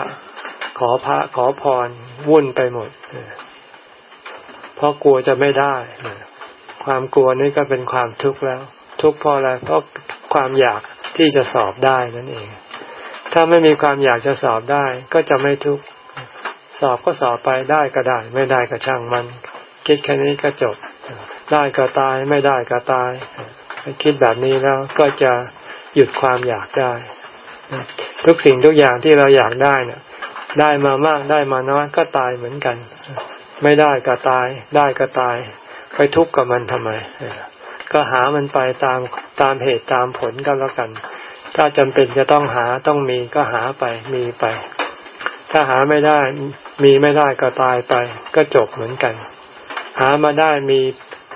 ขอพระขอพรวุ่นไปหมดเพราะกลัวจะไม่ได้ ความกลัวนี่ก็เป็นความทุกข์แล้ว ทุกข์เพราะอะไรเพราะความอยากที่จะสอบได้นั่นเอง ถ้าไม่มีความอยากจะสอบได้ ก็จะไม่ทุกข์สอบก็สอบไปได้ก็ได้ ไม่ได้ก็ช่างมัน คิดแค่นี้ก็จบ ได้ก็ตายไม่ได้ก็ตายคิดแบบนี้แล้วก็จะหยุดความอยากได้ ทุกสิ่งทุกอย่างที่เราอยากได้เนี่ยได้มามากได้มาน้อยก็ตายเหมือนกัน ไม่ได้ก็ตาย ได้ก็ตาย ไปทุกข์กับมันทำไมก็หามันไปตามตามเหตุตามผลก็แล้วกัน ถ้าจำเป็นจะต้องหาต้องมีก็หาไปมีไป ถ้าหาไม่ได้มีไม่ได้ก็ตายไป ก็จบเหมือนกัน หามาได้มี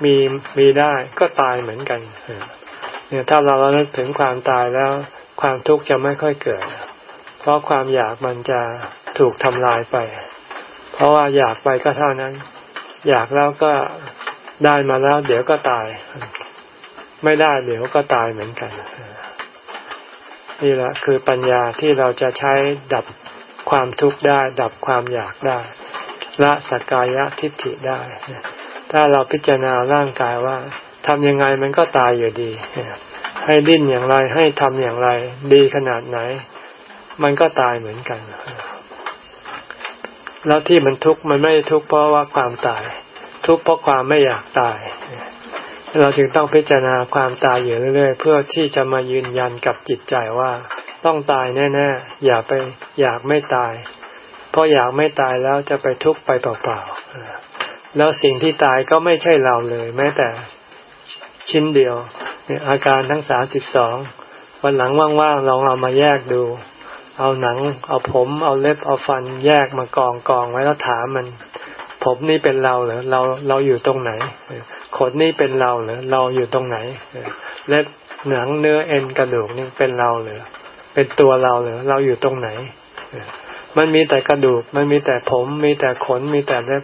มีมีได้ก็ตายเหมือนกันเนี่ยถ้าเราเลิกถึงความตายแล้ว ความทุกข์จะไม่ค่อยเกิด เพราะความอยากมันจะถูกทำลายไป เพราะว่าอยากไปก็เท่านั้น อยากแล้วก็ได้มาแล้ว เดี๋ยวก็ตาย ไม่ได้เดี๋ยวก็ตายเหมือนกัน นี่แหละคือปัญญาที่เราจะใช้ดับความทุกข์ได้ ดับความอยากได้ ละสกายะทิฏฐิได้ ถ้าเราพิจารณาร่างกายว่าทำยังไงมันก็ตายอยู่ดี ให้ดิ้นอย่างไรให้ทำอย่างไร ดีขนาดไหน มันก็ตายเหมือนกัน แล้วที่มันทุกข์มันไม่ทุกข์เพราะว่าความตาย ทุกข์เพราะความไม่อยากตาย เราจึงต้องพิจารณาความตายอยู่เรื่อยๆ เพื่อที่จะมายืนยันกับจิตใจว่า ต้องตายแน่ๆ อย่าไปอยากไม่ตาย เพราะอยากไม่ตายแล้วจะไปทุกข์ไปเปล่าๆ แล้วสิ่งที่ตายก็ไม่ใช่เราเลย แม้แต่ชิ้นเดียวเนี่ยอาการทั้งสามสิบสองวันหลังว่างๆลองเอามาแยกดู เอาหนัง เอาผม เอาเล็บเอาฟันแยกมากองกองไว้แล้วถามมัน ผมนี่เป็นเราเหรอเราเราอยู่ตรงไหนขนนี่เป็นเราเหรอเราอยู่ตรงไหนเล็บหนังเนื้อเอ็นกระดูกนี่เป็นเราเหรอเป็นตัวเราเหรอเราอยู่ตรงไหนมันมีแต่กระดูก มันมีแต่ผม มีแต่ขน มีแต่เล็บ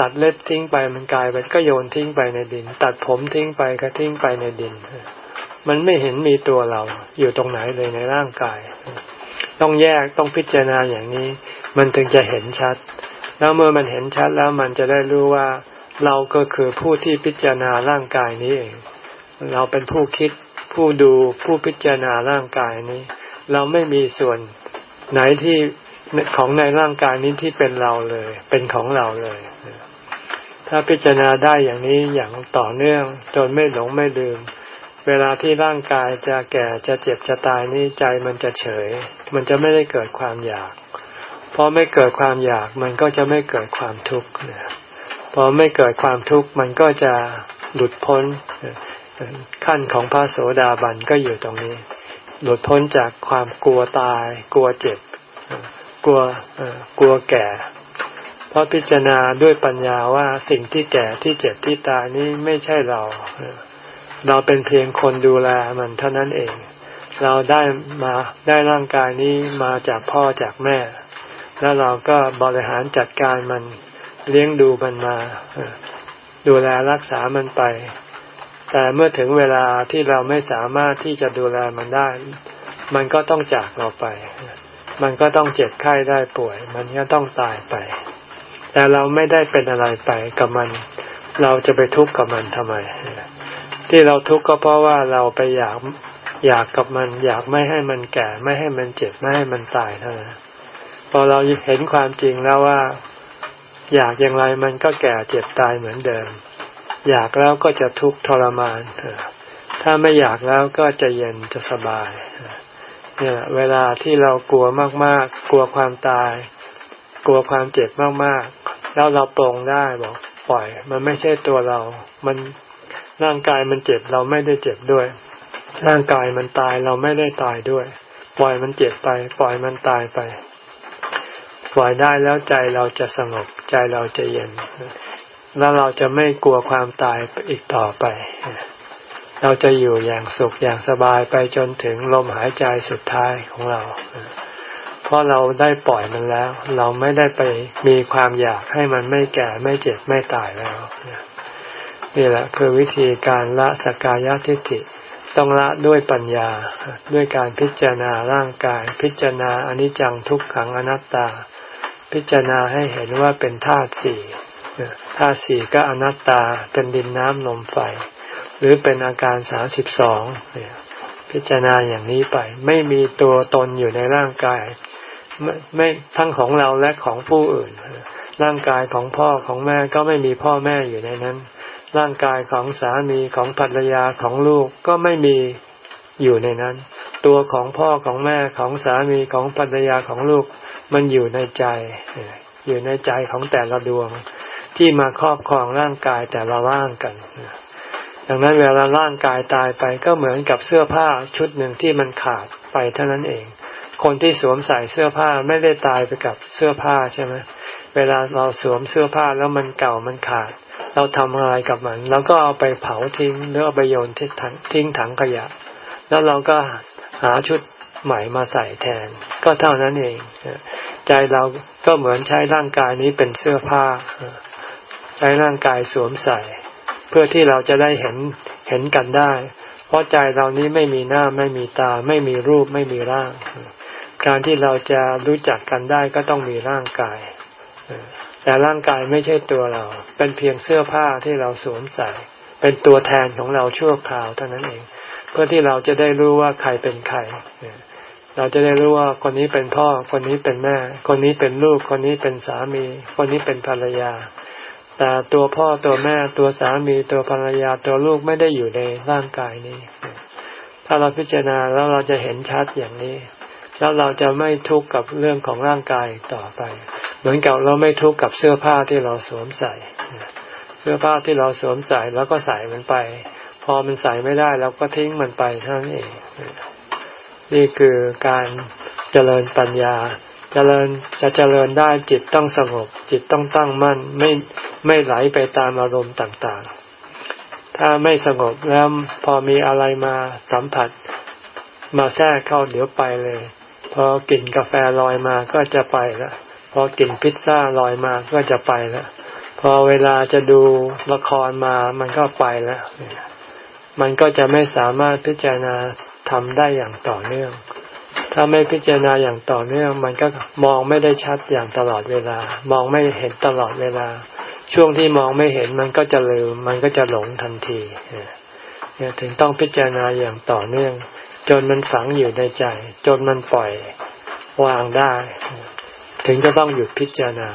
ตัดเล็บทิ้งไปมันกลายไปก็โยนทิ้งไปในดิน ตัดผมทิ้งไปก็ทิ้งไปในดิน มันไม่เห็นมีตัวเราอยู่ตรงไหนเลยในร่างกาย ต้องแยกต้องพิจารณาอย่างนี้ มันถึงจะเห็นชัด แล้วเมื่อมันเห็นชัดแล้วมันจะได้รู้ว่า เราก็คือผู้ที่พิจารณาร่างกายนี้เอง เราเป็นผู้คิดผู้ดูผู้พิจารณาร่างกายนี้ เราไม่มีส่วนไหนที่ของในร่างกายนี้ที่เป็นเราเลย เป็นของเราเลย ถ้าพิจารณาได้อย่างนี้อย่างต่อเนื่อง จนไม่หลงไม่ลืม เวลาที่ร่างกายจะแก่จะเจ็บจะตายนี้ใจมันจะเฉย มันจะไม่ได้เกิดความอยาก พอไม่เกิดความอยากมันก็จะไม่เกิดความทุกข์พอไม่เกิดความทุกข์มันก็จะหลุดพ้นขั้นของพระโสดาบันก็อยู่ตรงนี้ หลุดพ้นจากความกลัวตาย กลัวเจ็บ กลัวกลัวแก่ เพราะพิจารณาด้วยปัญญาว่าสิ่งที่แก่ที่เจ็บที่ตายนี้ไม่ใช่เรา เราเป็นเพียงคนดูแลมันเท่านั้นเอง เราได้มาได้ร่างกายนี้มาจากพ่อจากแม่ แล้วเราก็บริหารจัดการมันเลี้ยงดูมันมา ดูแลรักษามันไป แต่เมื่อถึงเวลาที่เราไม่สามารถที่จะดูแลมันได้ มันก็ต้องจากเราไป มันก็ต้องเจ็บไข้ได้ป่วย มันก็ต้องตายไป แต่เราไม่ได้เป็นอะไรไปกับมัน เราจะไปทุกข์กับมันทำไม ที่เราทุกข์ก็เพราะว่าเราไปอยากอยากกับมัน อยากไม่ให้มันแก่ ไม่ให้มันเจ็บไม่ให้มันตายเท่านั้น พอเราเห็นความจริงแล้วว่า อยากอย่างไรมันก็แก่เจ็บตายเหมือนเดิม อยากแล้วก็จะทุกข์ทรมานถ้าไม่อยากแล้วก็จะเย็นจะสบายเนี่ยเวลาที่เรากลัวมากๆ กลัวความตาย กลัวความเจ็บมากๆ แล้วเราปรงได้บอกปล่อย มันไม่ใช่ตัวเรา มันร่างกายมันเจ็บเราไม่ได้เจ็บด้วย ร่างกายมันตายเราไม่ได้ตายด้วย ปล่อยมันเจ็บไป ปล่อยมันตายไป ปล่อยได้แล้วใจเราจะสงบใจเราจะเย็น แล้วเราจะไม่กลัวความตายอีกต่อไป เราจะอยู่อย่างสุขอย่างสบายไปจนถึงลมหายใจสุดท้ายของเรา เพราะเราได้ปล่อยมันแล้ว เราไม่ได้ไปมีความอยากให้มันไม่แก่ไม่เจ็บไม่ตายแล้วนี่แหละคือวิธีการละสกายทิฏฐิต้องละด้วยปัญญาด้วยการพิจารณาร่างกาย พิจารณาอนิจจังทุกขังอนัตตา พิจารณาให้เห็นว่าเป็นธาตุสี่ธาตุสี่ก็อนัตตาเป็นดินน้ำลมไฟ หรือเป็นอาการสามสิบสองพิจารณาอย่างนี้ไป ไม่มีตัวตนอยู่ในร่างกายไม่ไม่ทั้งของเราและของผู้อื่น ร่างกายของพ่อของแม่ก็ไม่มีพ่อแม่อยู่ในนั้น ร่างกายของสามีของภรรยาของลูกก็ไม่มีอยู่ในนั้น ตัวของพ่อของแม่ของสามีของภรรยาของลูก มันอยู่ในใจ อยู่ในใจของแต่ละดวงที่มาครอบครองร่างกายแต่ละร่างกันดังนั้นเวลาร่างกายตายไปก็เหมือนกับเสื้อผ้าชุดหนึ่งที่มันขาดไปเท่านั้นเอง คนที่สวมใส่เสื้อผ้าไม่ได้ตายไปกับเสื้อผ้าใช่ไหมเวลาเราสวมเสื้อผ้าแล้วมันเก่ามันขาด เราทำอะไรกับมันเราก็เอาไปเผาทิ้งหรือเอาไปโยนทิ้งถังทิ้งถังขยะ แล้วเราก็หาชุด ใหม่มาใส่แทน ก็เท่านั้นเอง ใจเราก็เหมือนใช้ร่างกายนี้เป็นเสื้อผ้า ใช้ร่างกายสวมใส่ เพื่อที่เราจะได้เห็นเห็นกันได้ เพราะใจเรานี้ไม่มีหน้าไม่มีตา ไม่มีรูปไม่มีร่าง การที่เราจะรู้จักกันได้ก็ต้องมีร่างกายแต่ร่างกายไม่ใช่ตัวเรา เป็นเพียงเสื้อผ้าที่เราสวมใส่ เป็นตัวแทนของเราชั่วคราวเท่านั้นเอง เพื่อที่เราจะได้รู้ว่าใครเป็นใคร เราจะได้รู้ว่าคนนี้เป็นพ่อ คนนี้เป็นแม่ คนนี้เป็นลูก คนนี้เป็นสามี คนนี้เป็นภรรยา แต่ตัวพ่อตัวแม่ตัวสามีตัวภรรยาตัวลูกไม่ได้อยู่ในร่างกายนี้ ถ้าเราพิจารณาแล้วเราจะเห็นชัดอย่างนี้ แล้วเราจะไม่ทุกข์กับเรื่องของร่างกายต่อไป เหมือนกับเราไม่ทุกข์กับเสื้อผ้าที่เราสวมใส่ เสื้อผ้าที่เราสวมใส่แล้วก็ใส่มันไป พอมันใส่ไม่ได้เราก็ทิ้งมันไปเท่านั้นเอง นี่คือการเจริญปัญญา เจริญจะเจริญได้จิตต้องสงบ จิตต้องตั้งมั่นไม่ไม่ไหลไปตามอารมณ์ต่างๆ ถ้าไม่สงบแล้วพอมีอะไรมาสัมผัส มาแทรกเข้าเดี๋ยวไปเลย พอกลิ่นกาแฟลอยมาก็จะไปละพอกลิ่นพิซซ่าลอยมาก็จะไปละพอเวลาจะดูละครมามันก็ไปแล้วมันก็จะไม่สามารถพิจารณา ทำได้อย่างต่อเนื่อง ถ้าไม่พิจารณาอย่างต่อเนื่อง มันก็มองไม่ได้ชัดอย่างตลอดเวลา มองไม่เห็นตลอดเวลา ช่วงที่มองไม่เห็นมันก็จะลืม มันก็จะหลงทันทีเนี่ยถึงต้องพิจารณาอย่างต่อเนื่อง จนมันฝังอยู่ในใจ จนมันปล่อยวางได้ ถึงจะต้องหยุดพิจารณา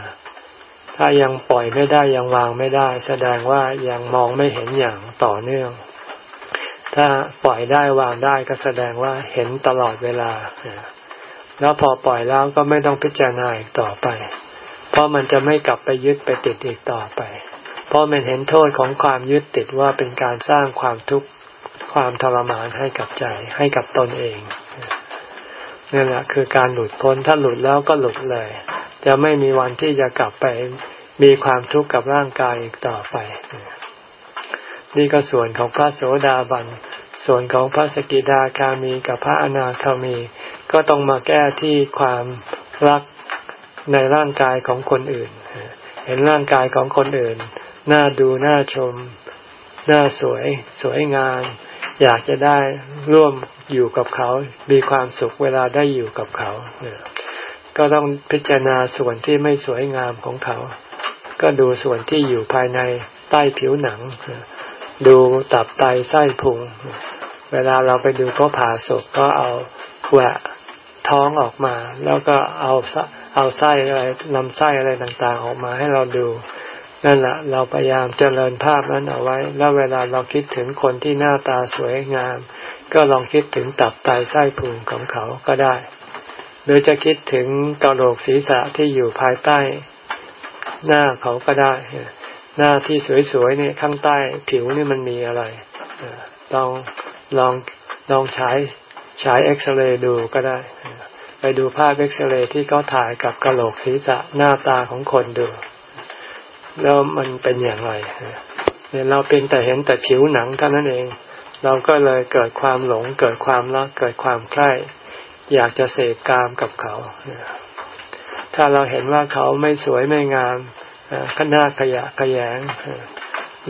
ถ้ายังปล่อยไม่ได้ยังวางไม่ได้ แสดงว่ายังมองไม่เห็นอย่างต่อเนื่อง ถ้าปล่อยได้วางได้ก็แสดงว่าเห็นตลอดเวลา แล้วพอปล่อยแล้วก็ไม่ต้องพิจารณาอีกต่อไป เพราะมันจะไม่กลับไปยึดไปติดอีกต่อไป เพราะมันเห็นโทษของความยึดติดว่าเป็นการสร้างความทุกข์ความทรมานให้กับใจให้กับตนเองนี่แหละคือการหลุดพ้นถ้าหลุดแล้วก็หลุดเลย จะไม่มีวันที่จะกลับไปมีความทุกข์กับร่างกายอีกต่อไป นี่ก็ส่วนของพระโสดาบัน ส่วนของพระสกิดาคามีกับพระอนาคามี ก็ต้องมาแก้ที่ความรักในร่างกายของคนอื่น เห็นร่างกายของคนอื่น น่าดูน่าชม น่าสวย สวยงาม อยากจะได้ร่วมอยู่กับเขา มีความสุขเวลาได้อยู่กับเขา ก็ต้องพิจารณาส่วนที่ไม่สวยงามของเขา ก็ดูส่วนที่อยู่ภายในใต้ผิวหนัง ดูตับไตไส้พุง เวลาเราไปดูก็ผ่าศพก็เอาแหวะท้องออกมา แล้วก็เอาเอาไส้อะไรลำไส้อะไรต่างๆ ออกมาให้เราดู นั่นแหละเราพยายามเจริญภาพนั้นเอาไว้ แล้วเวลาเราคิดถึงคนที่หน้าตาสวยงาม ก็ลองคิดถึงตับไตไส้พุงของเขาก็ได้ หรือจะคิดถึงกระโหลกศีรษะที่อยู่ภายใต้หน้าเขาก็ได้ หน้าที่สวยๆเนี่ยข้างใต้ผิวนี่มันมีอะไรต้องลองลองฉายฉายเอ็กซเรย์ดูก็ได้ ไปดูภาพเอ็กซเรย์ที่เขาถ่ายกับกระโหลกศีรษะหน้าตาของคนดู แล้วมันเป็นอย่างไรเนี่ยเราเป็นแต่เห็นแต่ผิวหนังเท่านั้นเอง เราก็เลยเกิดความหลง เกิดความรัก เกิดความใคร่อยากจะเสพกามกับเขา ถ้าเราเห็นว่าเขาไม่สวยไม่งาม ขนาขยะขยง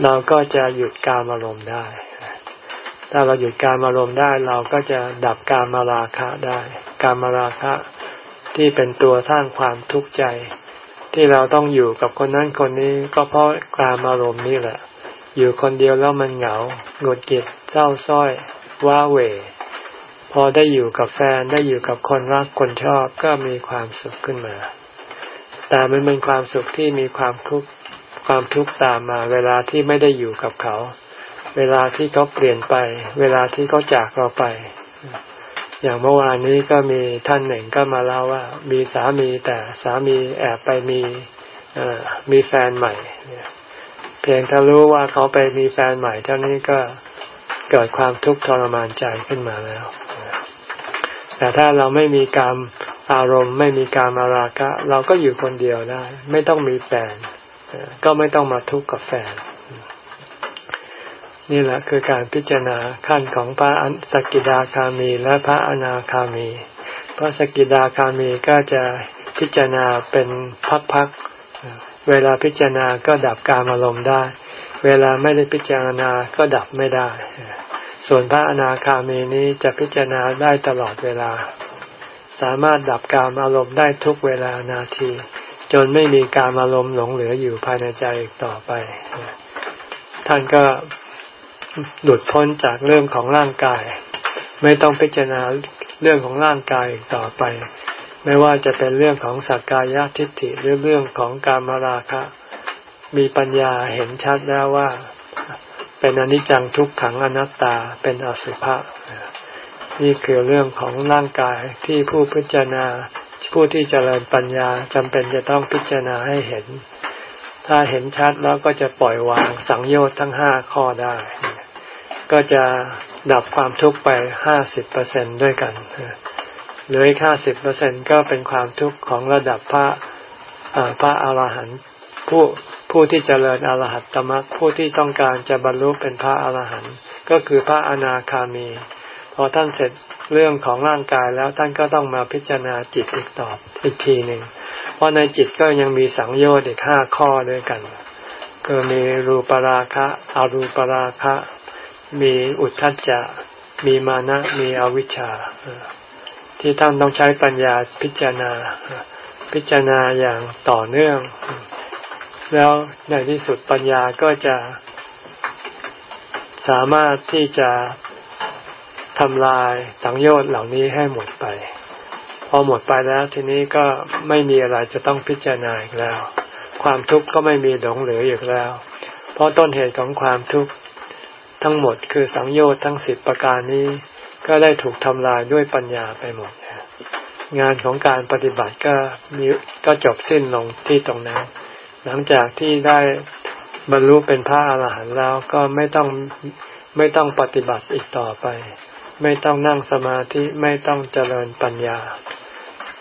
เราก็จะหยุดการอารมณ์ได้ ถ้าเราหยุดการอารมณ์ได้ เราก็จะดับการมาราคะได้ การมาราคะที่เป็นตัวสร้างความทุกข์ใจ ที่เราต้องอยู่กับคนนั้นคนนี้ก็เพราะการอารมณ์นี่แหละ อยู่คนเดียวแล้วมันเหงาหงุดหงิดเศร้าส้อยว้าเหวพอได้อยู่กับแฟนได้อยู่กับคนรักคนชอบก็มีความสุขขึ้นมา แต่มันเป็นความสุขที่มีความทุกข์ความทุกข์ตามมา เวลาที่ไม่ได้อยู่กับเขา เวลาที่เขาเปลี่ยนไป เวลาที่เขาจากเราไป อย่างเมื่อวานนี้ก็มีท่านหนึ่งก็มาเล่าว่า มีสามีแต่สามีแอบไปมีมีแฟนใหม่เพียงถ้ารู้ว่าเขาไปมีแฟนใหม่เท่านี้ก็เกิดความทุกข์ทรมานใจขึ้นมาแล้ว แต่ถ้าเราไม่มีการม อารมณ์ไม่มีการมาราคะ เราก็อยู่คนเดียวได้ ไม่ต้องมีแฟนก็ไม่ต้องมาทุกข์กับแฟน นี่แหละคือการพิจารณาขั้นของพระสกิดาคามีและพระอนาคามี พระสกิดาคามีก็จะพิจารณาเป็นพักๆเวลาพิจารณาก็ดับการอารมณ์ได้ เวลาไม่ได้พิจารณาก็ดับไม่ได้ ส่วนพระอนาคามีนี้จะพิจารณาได้ตลอดเวลา สามารถดับการอารมณ์ได้ทุกเวลานาที จนไม่มีการอารมณ์หลงเหลืออยู่ภายในใจอีกต่อไป ท่านก็หลุดพ้นจากเรื่องของร่างกาย ไม่ต้องพิจารณาเรื่องของร่างกายอีกต่อไป ไม่ว่าจะเป็นเรื่องของสักกายทิฏฐิหรือเรื่องของการมาราคะ มีปัญญาเห็นชัดแล้วว่า เป็นอนิจจังทุกขังอนัตตาเป็นอสุภะ นี่คือเรื่องของร่างกายที่ผู้พิจารณาผู้ที่เจริญปัญญาจำเป็นจะต้องพิจารณาให้เห็น ถ้าเห็นชัดแล้วก็จะปล่อยวางสังโยชน์ทั้งห้าข้อได้ ก็จะดับความทุกข์ไปห้าสิบเปอร์เซ็นด้วยกันเหลืออีกห้าสิบเปอร์เซ็นก็เป็นความทุกข์ของระดับพระพระอาหารหันต์ผู้ผู้ที่เจริญอรหัตตมรรคผู้ที่ต้องการจะบรรลุเป็นพระอรหันต์ก็คือพระอนาคามี อท่านเสร็จเรื่องของร่างกายแล้วท่านก็ต้องมาพิจารณาจิตอีกต่ออีกทีหนึ่งเพราะในจิตก็ยังมีสังโยชน์อีกห้าข้อด้วยกันก็มีรูปราคะอารูปราคะ มีอุทธัจจะ มีมานะ มีอวิชชา ที่ท่านต้องใช้ปัญญาพิจารณา พิจารณาอย่างต่อเนื่อง แล้วในที่สุดปัญญาก็จะสามารถที่จะ ทำลายสังโยชน์เหล่านี้ให้หมดไป พอหมดไปแล้วทีนี้ก็ไม่มีอะไรจะต้องพิจารณาอีกแล้ว ความทุกข์ก็ไม่มีหลงเหลืออีกแล้ว เพราะต้นเหตุของความทุกข์ทั้งหมดคือสังโยชน์ทั้งสิบประการนี้ ก็ได้ถูกทำลายด้วยปัญญาไปหมด งานของการปฏิบัติก็มีก็จบสิ้นลงที่ตรงนั้น หลังจากที่ได้บรรลุเป็นพระอาหารหันต์แล้วก็ไม่ต้องไม่ต้องปฏิบัติอีกต่อไป ไม่ต้องนั่งสมาธิไม่ต้องเจริญปัญญา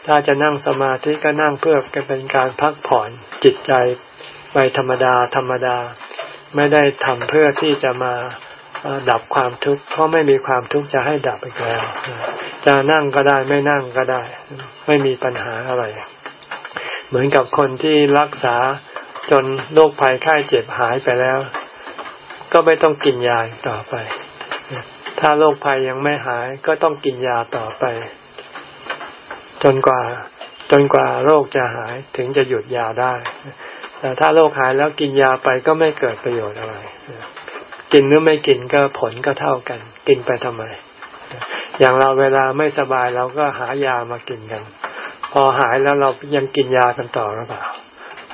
ถ้าจะนั่งสมาธิก็นั่งเพื่อเป็นการพักผ่อนจิตใจไปธรรมดาธรรมดา ไม่ได้ทำเพื่อที่จะมาดับความทุกข์เพราะไม่มีความทุกข์จะให้ดับอีกแล้ว จะนั่งก็ได้ไม่นั่งก็ได้ ไม่มีปัญหาอะไร เหมือนกับคนที่รักษาจนโรคภัยไข้เจ็บหายไปแล้ว ก็ไม่ต้องกินยาต่อไป ถ้าโรคภัยยังไม่หายก็ต้องกินยาต่อไป จนกว่า จนกว่าโรคจะหายถึงจะหยุดยาได้ แต่ถ้าโรคหายแล้วกินยาไปก็ไม่เกิดประโยชน์อะไร กินหรือไม่กินก็ผลก็เท่ากัน กินไปทำไม อย่างเราเวลาไม่สบายเราก็หายามากินกัน พอหายแล้วเรายังกินยากันต่อหรือเปล่า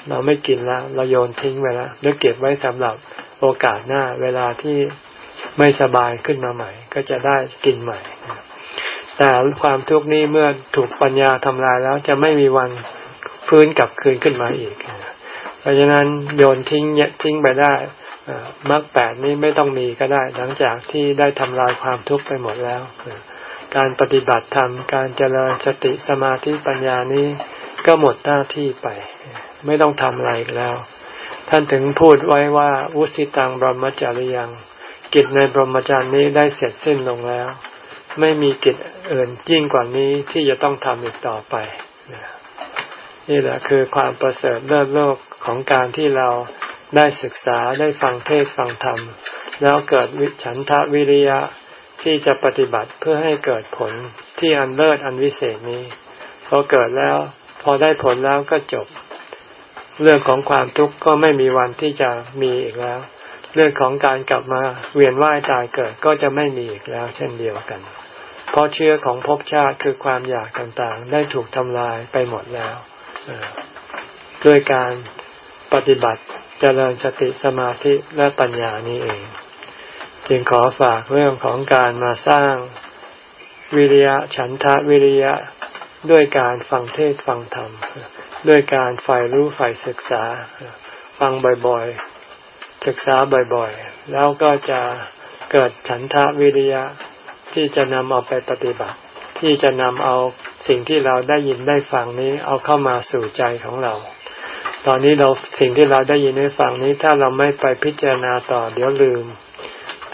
เราไม่กินแล้ว เราโยนทิ้งไปแล้วหรือเก็บไว้สำหรับโอกาสหน้า เวลาที่ ไม่สบายขึ้นมาใหม่ ก็จะได้กินใหม่ แต่ความทุกข์นี้เมื่อถูกปัญญาทำลายแล้วจะไม่มีวันฟื้นกลับคืนขึ้นมาอีก เพราะฉะนั้นโยนทิ้งทิ้งไปได้มรรคแปดนี้ไม่ต้องมีก็ได้ หลังจากที่ได้ทำลายความทุกข์ไปหมดแล้ว การปฏิบัติธรรม การเจริญสติสมาธิปัญญานี้ก็หมดหน้าที่ไป ไม่ต้องทำอะไรอีกแล้ว ท่านถึงพูดไว้ว่าอุสิตังบรมจาริยัง กิจในบรมจารย์นี้ได้เสร็จสิ้นลงแล้ว ไม่มีกิจอื่นยิ่งกว่านี้ที่จะต้องทำอีกต่อไป นี่แหละคือความประเสริฐเลิศโลกของการที่เราได้ศึกษาได้ฟังเทศฟังธรรม แล้วเกิดวิฉันทะวิริยะที่จะปฏิบัติเพื่อให้เกิดผลที่อันเลิศอันวิเศษนี้พอเกิดแล้ว พอได้ผลแล้วก็จบ เรื่องของความทุกข์ก็ไม่มีวันที่จะมีอีกแล้ว เรื่องของการกลับมาเวียนว่ายตายเกิดก็จะไม่มีอีกแล้ว เช่นเดียวกัน เพราะเชื้อของภพชาติคือความอยากต่างๆ ได้ถูกทำลายไปหมดแล้วด้วยการปฏิบัติเจริญสติสมาธิและปัญญานี้เอง จึงขอฝากเรื่องของการมาสร้างวิริยะฉันทะวิริยะด้วยการฟังเทศฟังธรรม ด้วยการใฝ่รู้ใฝ่ศึกษา ฟังบ่อย ศึกษาบ่อยๆ แล้วก็จะเกิดฉันทะวิริยะที่จะนำเอาไปปฏิบัติ ที่จะนำเอาสิ่งที่เราได้ยินได้ฟังนี้เอาเข้ามาสู่ใจของเรา ตอนนี้เราสิ่งที่เราได้ยินได้ฟังนี้ ถ้าเราไม่ไปพิจารณาต่อ เดี๋ยวลืม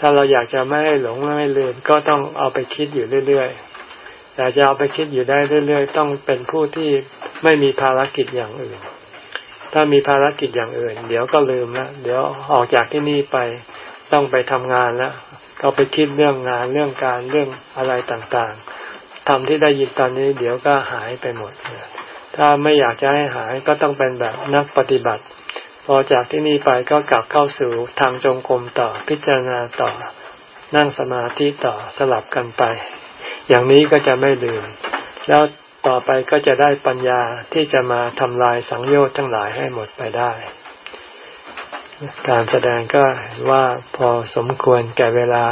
ถ้าเราอยากจะไม่ให้หลงไม่ลืม ก็ต้องเอาไปคิดอยู่เรื่อยๆแต่จะเอาไปคิดอยู่ได้เรื่อย ๆ ต้องเป็นผู้ที่ไม่มีภารกิจอย่างอื่น ถ้ามีภารกิจอย่างอื่น เดี๋ยวก็ลืมล้วเดี๋ยวออกจากที่นี่ไปต้องไปทำงานแล้วก็ไปคิดเรื่องงานเรื่องการเรื่องอะไรต่างๆทำที่ได้ยินตอนนี้ เดี๋ยวก็หายไปหมด ถ้าไม่อยากจะให้หายก็ต้องเป็นแบบนักปฏิบัติ พอจากที่นี่ไปก็กลับเข้าสู่ทางจงกรมต่อพิจารณาต่อ นั่งสมาธิต่อสลับกันไป อย่างนี้ก็จะไม่ลืม แล้ว ต่อไปก็จะได้ปัญญาที่จะมาทำลายสังโยชน์ทั้งหลายให้หมดไปได้ การแสดงก็ว่าพอสมควรแก่เวลา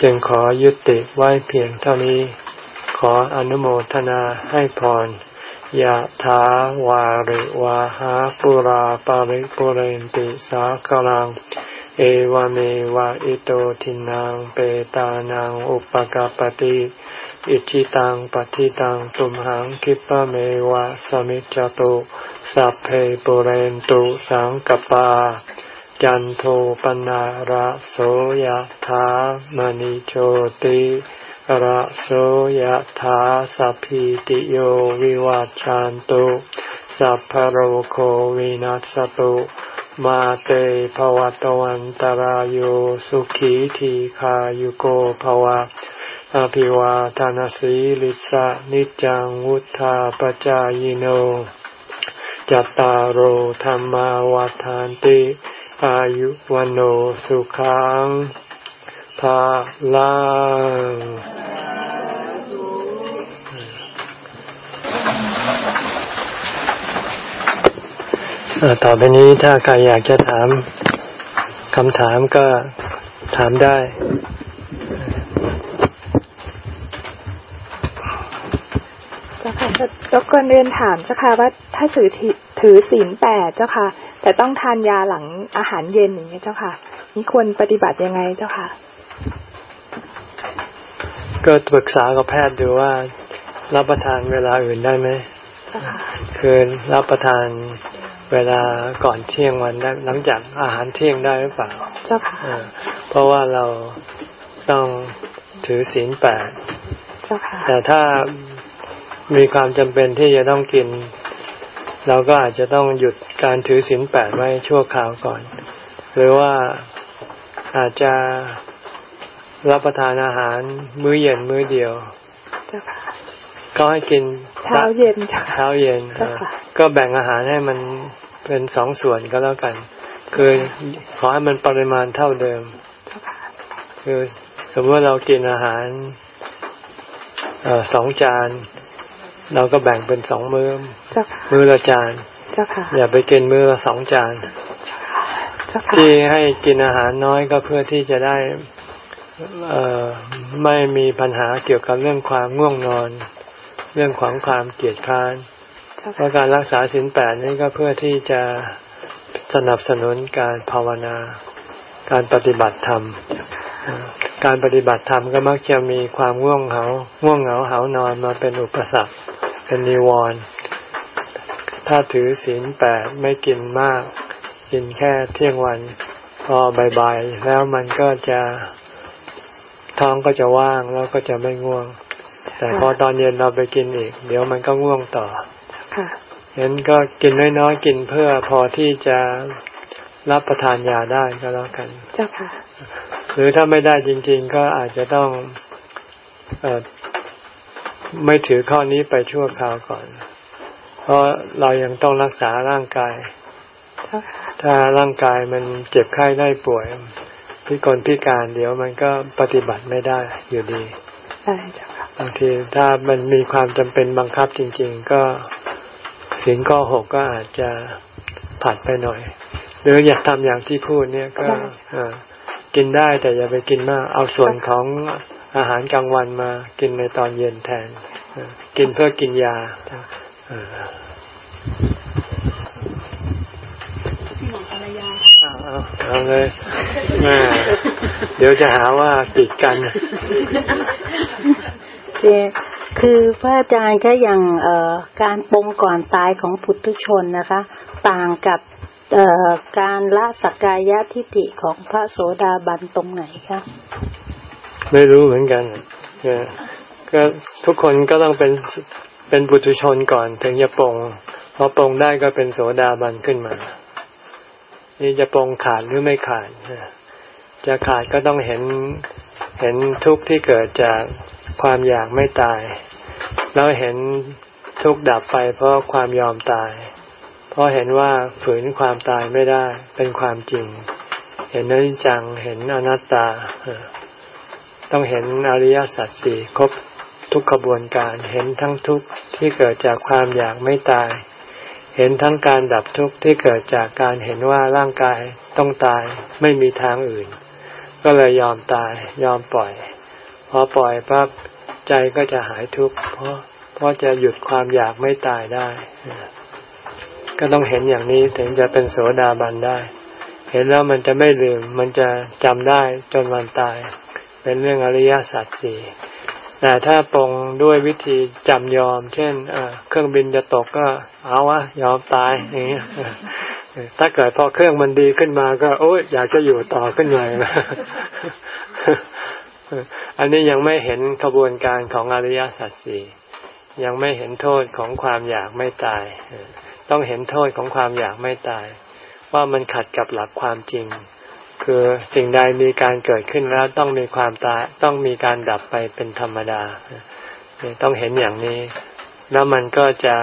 จึงขอยุติไว้เพียงเท่านี้ ขออนุโมทนาให้พรยะถาวาริวาหาปุราปาริปุเรนติสากลัง เอวเมวะอิโตทินังเปตานังอุปกาปติ อิชิตังปฏิตังตุมหังคิปะเมวะสมิจจตุสัพเพปุเรนตุสังกปา จันโทปนาระโสยะถามณิโชติระโสยถาสัพพิติโยวิวัจจันตุสัพพโรโควินัสตุมาเตภวตวันตารโยสุขีทีขายุโกภวะ อภิวาทานสีลิสะนิจังวุธาปจายโน จัตตารโอธรรมาวาทานติ อายุวันโอสุขังภาลังต่อไปนี้ถ้าใครอยากจะถามคำถามก็ถามได้เจ้า ค่ะรบกวนเรียนถามเจ้าค่ะว่าถ้าถือถือศีลแปดเจ้าค่ะ แต่ต้องทานยาหลังอาหารเย็นอย่างนี้เจ้าค่ะนี่ควรปฏิบัติยังไงเจ้าค่ะ ก็ปรึกษากับแพทย์ดูว่ารับประทานเวลาอื่นได้ไหมคือรับประทานเวลาก่อนเที่ยงวันได้หลังจากอาหารเที่ยงได้หรือเปล่า เจ้าค่ะเพราะว่าเราต้องถือศีลแปดแต่ถ้า มีความจำเป็นที่จะต้องกิน เราก็อาจจะต้องหยุดการถือศีลแปดไว้ชั่วคราวก่อน หรือว่าอาจจะรับประทานอาหารมื้อเย็นมื้อเดียวก็ให้กินเช้าเย็นเช้าเย็นก็แบ่งอาหารให้มันเป็นสองส่วนก็แล้วกัน คือขอให้มันปริมาณเท่าเดิมคือสมมติเรากินอาหารอสองจาน เราก็แบ่งเป็นสองมือ้อมือละจานอย่าไปกินมือละสองจานที่ให้กินอาหารน้อยก็เพื่อที่จะได้ไม่มีปัญหาเกี่ยวกับเรื่องความง่วงนอน เรื่องของความเกียจค้านเพราะการรักษาศีลแปดนี้ก็เพื่อที่จะสนับสนุนการภาวนา การปฏิบัติธรรม การปฏิบัติธรรมก็มักจะมีความง่วงเหาง่วงเหงาเหานอนมาเป็นอุปสรรค เป็นนิวรณ์ถ้าถือศีลแปดไม่กินมาก กินแค่เที่ยงวัน พอบ่ายๆแล้วมันก็จะท้องก็จะว่างแล้วก็จะไม่ง่วง แต่พอตอนเย็นเราไปกินอีก เดี๋ยวมันก็ง่วงต่อค่ะฉะนั้นก็กินน้อยๆกินเพื่อพอที่จะรับประทานยาได้ก็แล้วกัน เจ้าค่ะ หรือถ้าไม่ได้จริง ๆ ก็อาจจะต้องอ ไม่ถือข้อนี้ไปชั่วคราวก่อน เพราะเรายังต้องรักษาร่างกาย ถ้าร่างกายมันเจ็บไข้ได้ป่วย พิกลพิการเดี๋ยวมันก็ปฏิบัติไม่ได้อยู่ดีใช่จ้ะบางทีถ้ามันมีความจำเป็นบังคับจริง ๆ ก็สินข้อหกก็อาจจะผัดไปหน่อย หรืออยากทำอย่างที่พูดเนี่ยก็กินได้แต่อย่าไปกินมาก เอาส่วนของ อาหารกลางวันมากินในตอนเย็นแทน กินเพื่อกินยาเอาเลยเดี๋ยวจะหาว่าติดกันคือพระอาจารย์ก็อย่างการปงก่อนตายของปุถุชนนะคะ ต่างกับการละสักกายทิฏฐิของพระโสดาบันตรงไหนคะ ไม่รู้เหมือนกันก็ทุกคนก็ต้องเป็นเป็นปุถุชนก่อนถึงจะปงพอปงได้ก็เป็นโสดาบันขึ้นมา นี่จะปรงขาดหรือไม่ขาดจะขาดก็ต้องเห็นเห็นทุกข์ที่เกิดจากความอยากไม่ตาย แล้วเห็นทุกข์ดับไปเพราะความยอมตาย เพราะเห็นว่าฝืนความตายไม่ได้เป็นความจริง เห็นอนิจจังเห็นอนัตตา ต้องเห็นอริยสัจสี่ครบทุกกระบวนการเห็นทั้งทุกข์ที่เกิดจากความอยากไม่ตาย เห็นทั้งการดับทุกข์ที่เกิดจากการเห็นว่าร่างกายต้องตายไม่มีทางอื่น ก็เลยยอมตายยอมปล่อย พอปล่อยปั๊บใจก็จะหายทุกข์เพราะเพราะจะหยุดความอยากไม่ตายได้ ก็ต้องเห็นอย่างนี้ถึงจะเป็นโสดาบันได้ เห็นแล้วมันจะไม่ลืมมันจะจำได้จนวันตาย เป็นเรื่องอริยสัจสี่แต่ถ้าปรงด้วยวิธีจำยอม เช่นเครื่องบินจะตกก็เอาวะยอมตายอย่างเงี้ยถ้าเกิดพอเครื่องมันดีขึ้นมาก็ โอ้ยอยากจะอยู่ต่อขึ้นเลยอันนี้ยังไม่เห็นขบวนการของอริยสัจสี่ยังไม่เห็นโทษของความอยากไม่ตาย ต้องเห็นโทษของความอยากไม่ตาย ว่ามันขัดกับหลักความจริง คือสิ่งใดมีการเกิดขึ้นแล้วต้องมีความตายต้องมีการดับไปเป็นธรรมดาต้องเห็นอย่างนี้ แล้วมันก็จะ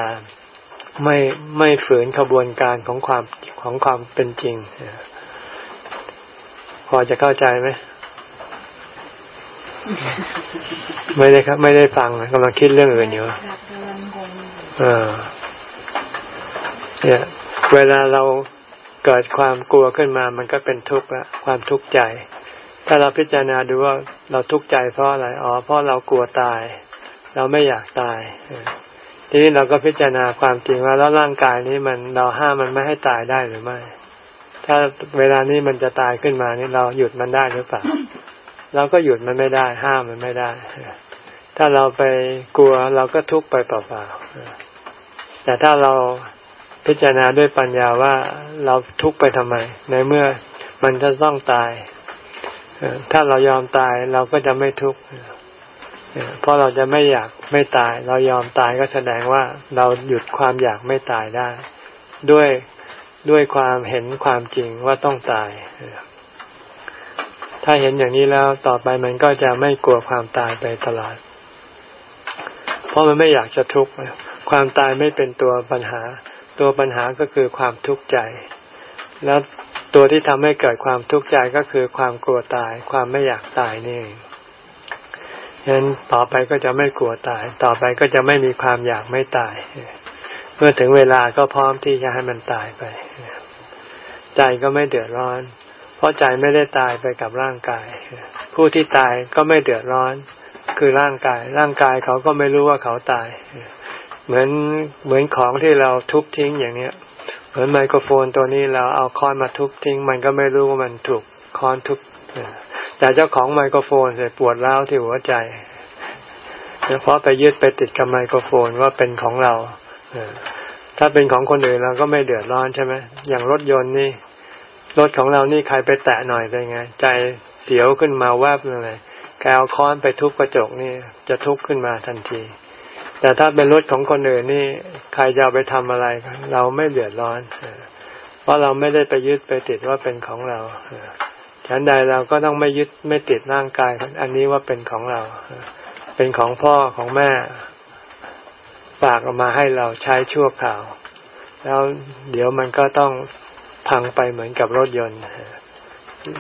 ไม่ไม่ฝืนขบวนการของความของความเป็นจริง พอจะเข้าใจไหมไม่ได้ครับ ไม่ได้ฟังกำลังคิดเรื่องอื่นอยู่เออเนี่ย เวลาเรา เกิดความกลัวขึ้นมามันก็เป็นทุกข์ละความทุกข์ใจ ถ้าเราพิจารณาดูว่าเราทุกข์ใจเพราะอะไรอ๋อเพราะเรากลัวตาย เราไม่อยากตายทีนี้เราก็พิจารณาความจริงว่าแล้วร่างกายนี้มันเราห้ามมันไม่ให้ตายได้หรือไม่ ถ้าเวลานี้มันจะตายขึ้นมานี่เราหยุดมันได้หรือเปล่าเราก็หยุดมันไม่ได้ ห้ามมันไม่ได้ ถ้าเราไปกลัวเราก็ทุกข์ไปเปล่าๆแต่ถ้าเรา พิจารณาด้วยปัญญาว่าเราทุกข์ไปทำไม ในเมื่อมันจะต้องตาย ถ้าเรายอมตายเราก็จะไม่ทุกข์เพราะเราจะไม่อยากไม่ตาย เรายอมตายก็แสดงว่าเราหยุดความอยากไม่ตายได้ ด้วยด้วยความเห็นความจริงว่าต้องตาย ถ้าเห็นอย่างนี้แล้วต่อไปมันก็จะไม่กลัวความตายไปตลอด เพราะมันไม่อยากจะทุกข์ความตายไม่เป็นตัวปัญหา ตัวปัญหาก็คือความทุกข์ใจ แล้วตัวที่ทำให้เกิดความทุกข์ใจก็คือความกลัวตาย ความไม่อยากตายนี่เองฉะนั้นต่อไปก็จะไม่กลัวตาย ต่อไปก็จะไม่มีความอยากไม่ตาย เมื่อถึงเวลาก็พร้อมที่จะให้มันตายไป ใจก็ไม่เดือดร้อน เพราะใจไม่ได้ตายไปกับร่างกาย ผู้ที่ตายก็ไม่เดือดร้อน คือร่างกาย ร่างกายเขาก็ไม่รู้ว่าเขาตาย เหมือนเหมือนของที่เราทุบทิ้งอย่างเนี้ย เหมือนไมโครโฟนตัวนี้เราเอาค้อนมาทุบทิ้ง มันก็ไม่รู้ว่ามันถูกค้อนทุบแต่เจ้าของไมโครโฟนเสียปวดร้าวที่หัวใจเพราะไปยึดไปติดกับไมโครโฟนว่าเป็นของเราถ้าเป็นของคนอื่นเราก็ไม่เดือดร้อนใช่ไหมอย่างรถยนต์นี่รถของเรานี่ใครไปแตะหน่อยเป็นไง ใจเสียวขึ้นมาแวบเลยแกเอาค้อนไปทุบกระจกนี่จะทุบขึ้นมาทันที แต่ถ้าเป็นรถของคนอื่นนี่ใครจะเอาไปทำอะไร เราไม่เดือดร้อน เพราะเราไม่ได้ไปยึดไปติดว่าเป็นของเราฉันใดเราก็ต้องไม่ยึดไม่ติดร่างกาย อันนี้ว่าเป็นของเรา เป็นของพ่อของแม่ฝากออกมาให้เราใช้ชั่วคราว แล้วเดี๋ยวมันก็ต้องพังไปเหมือนกับรถยนต์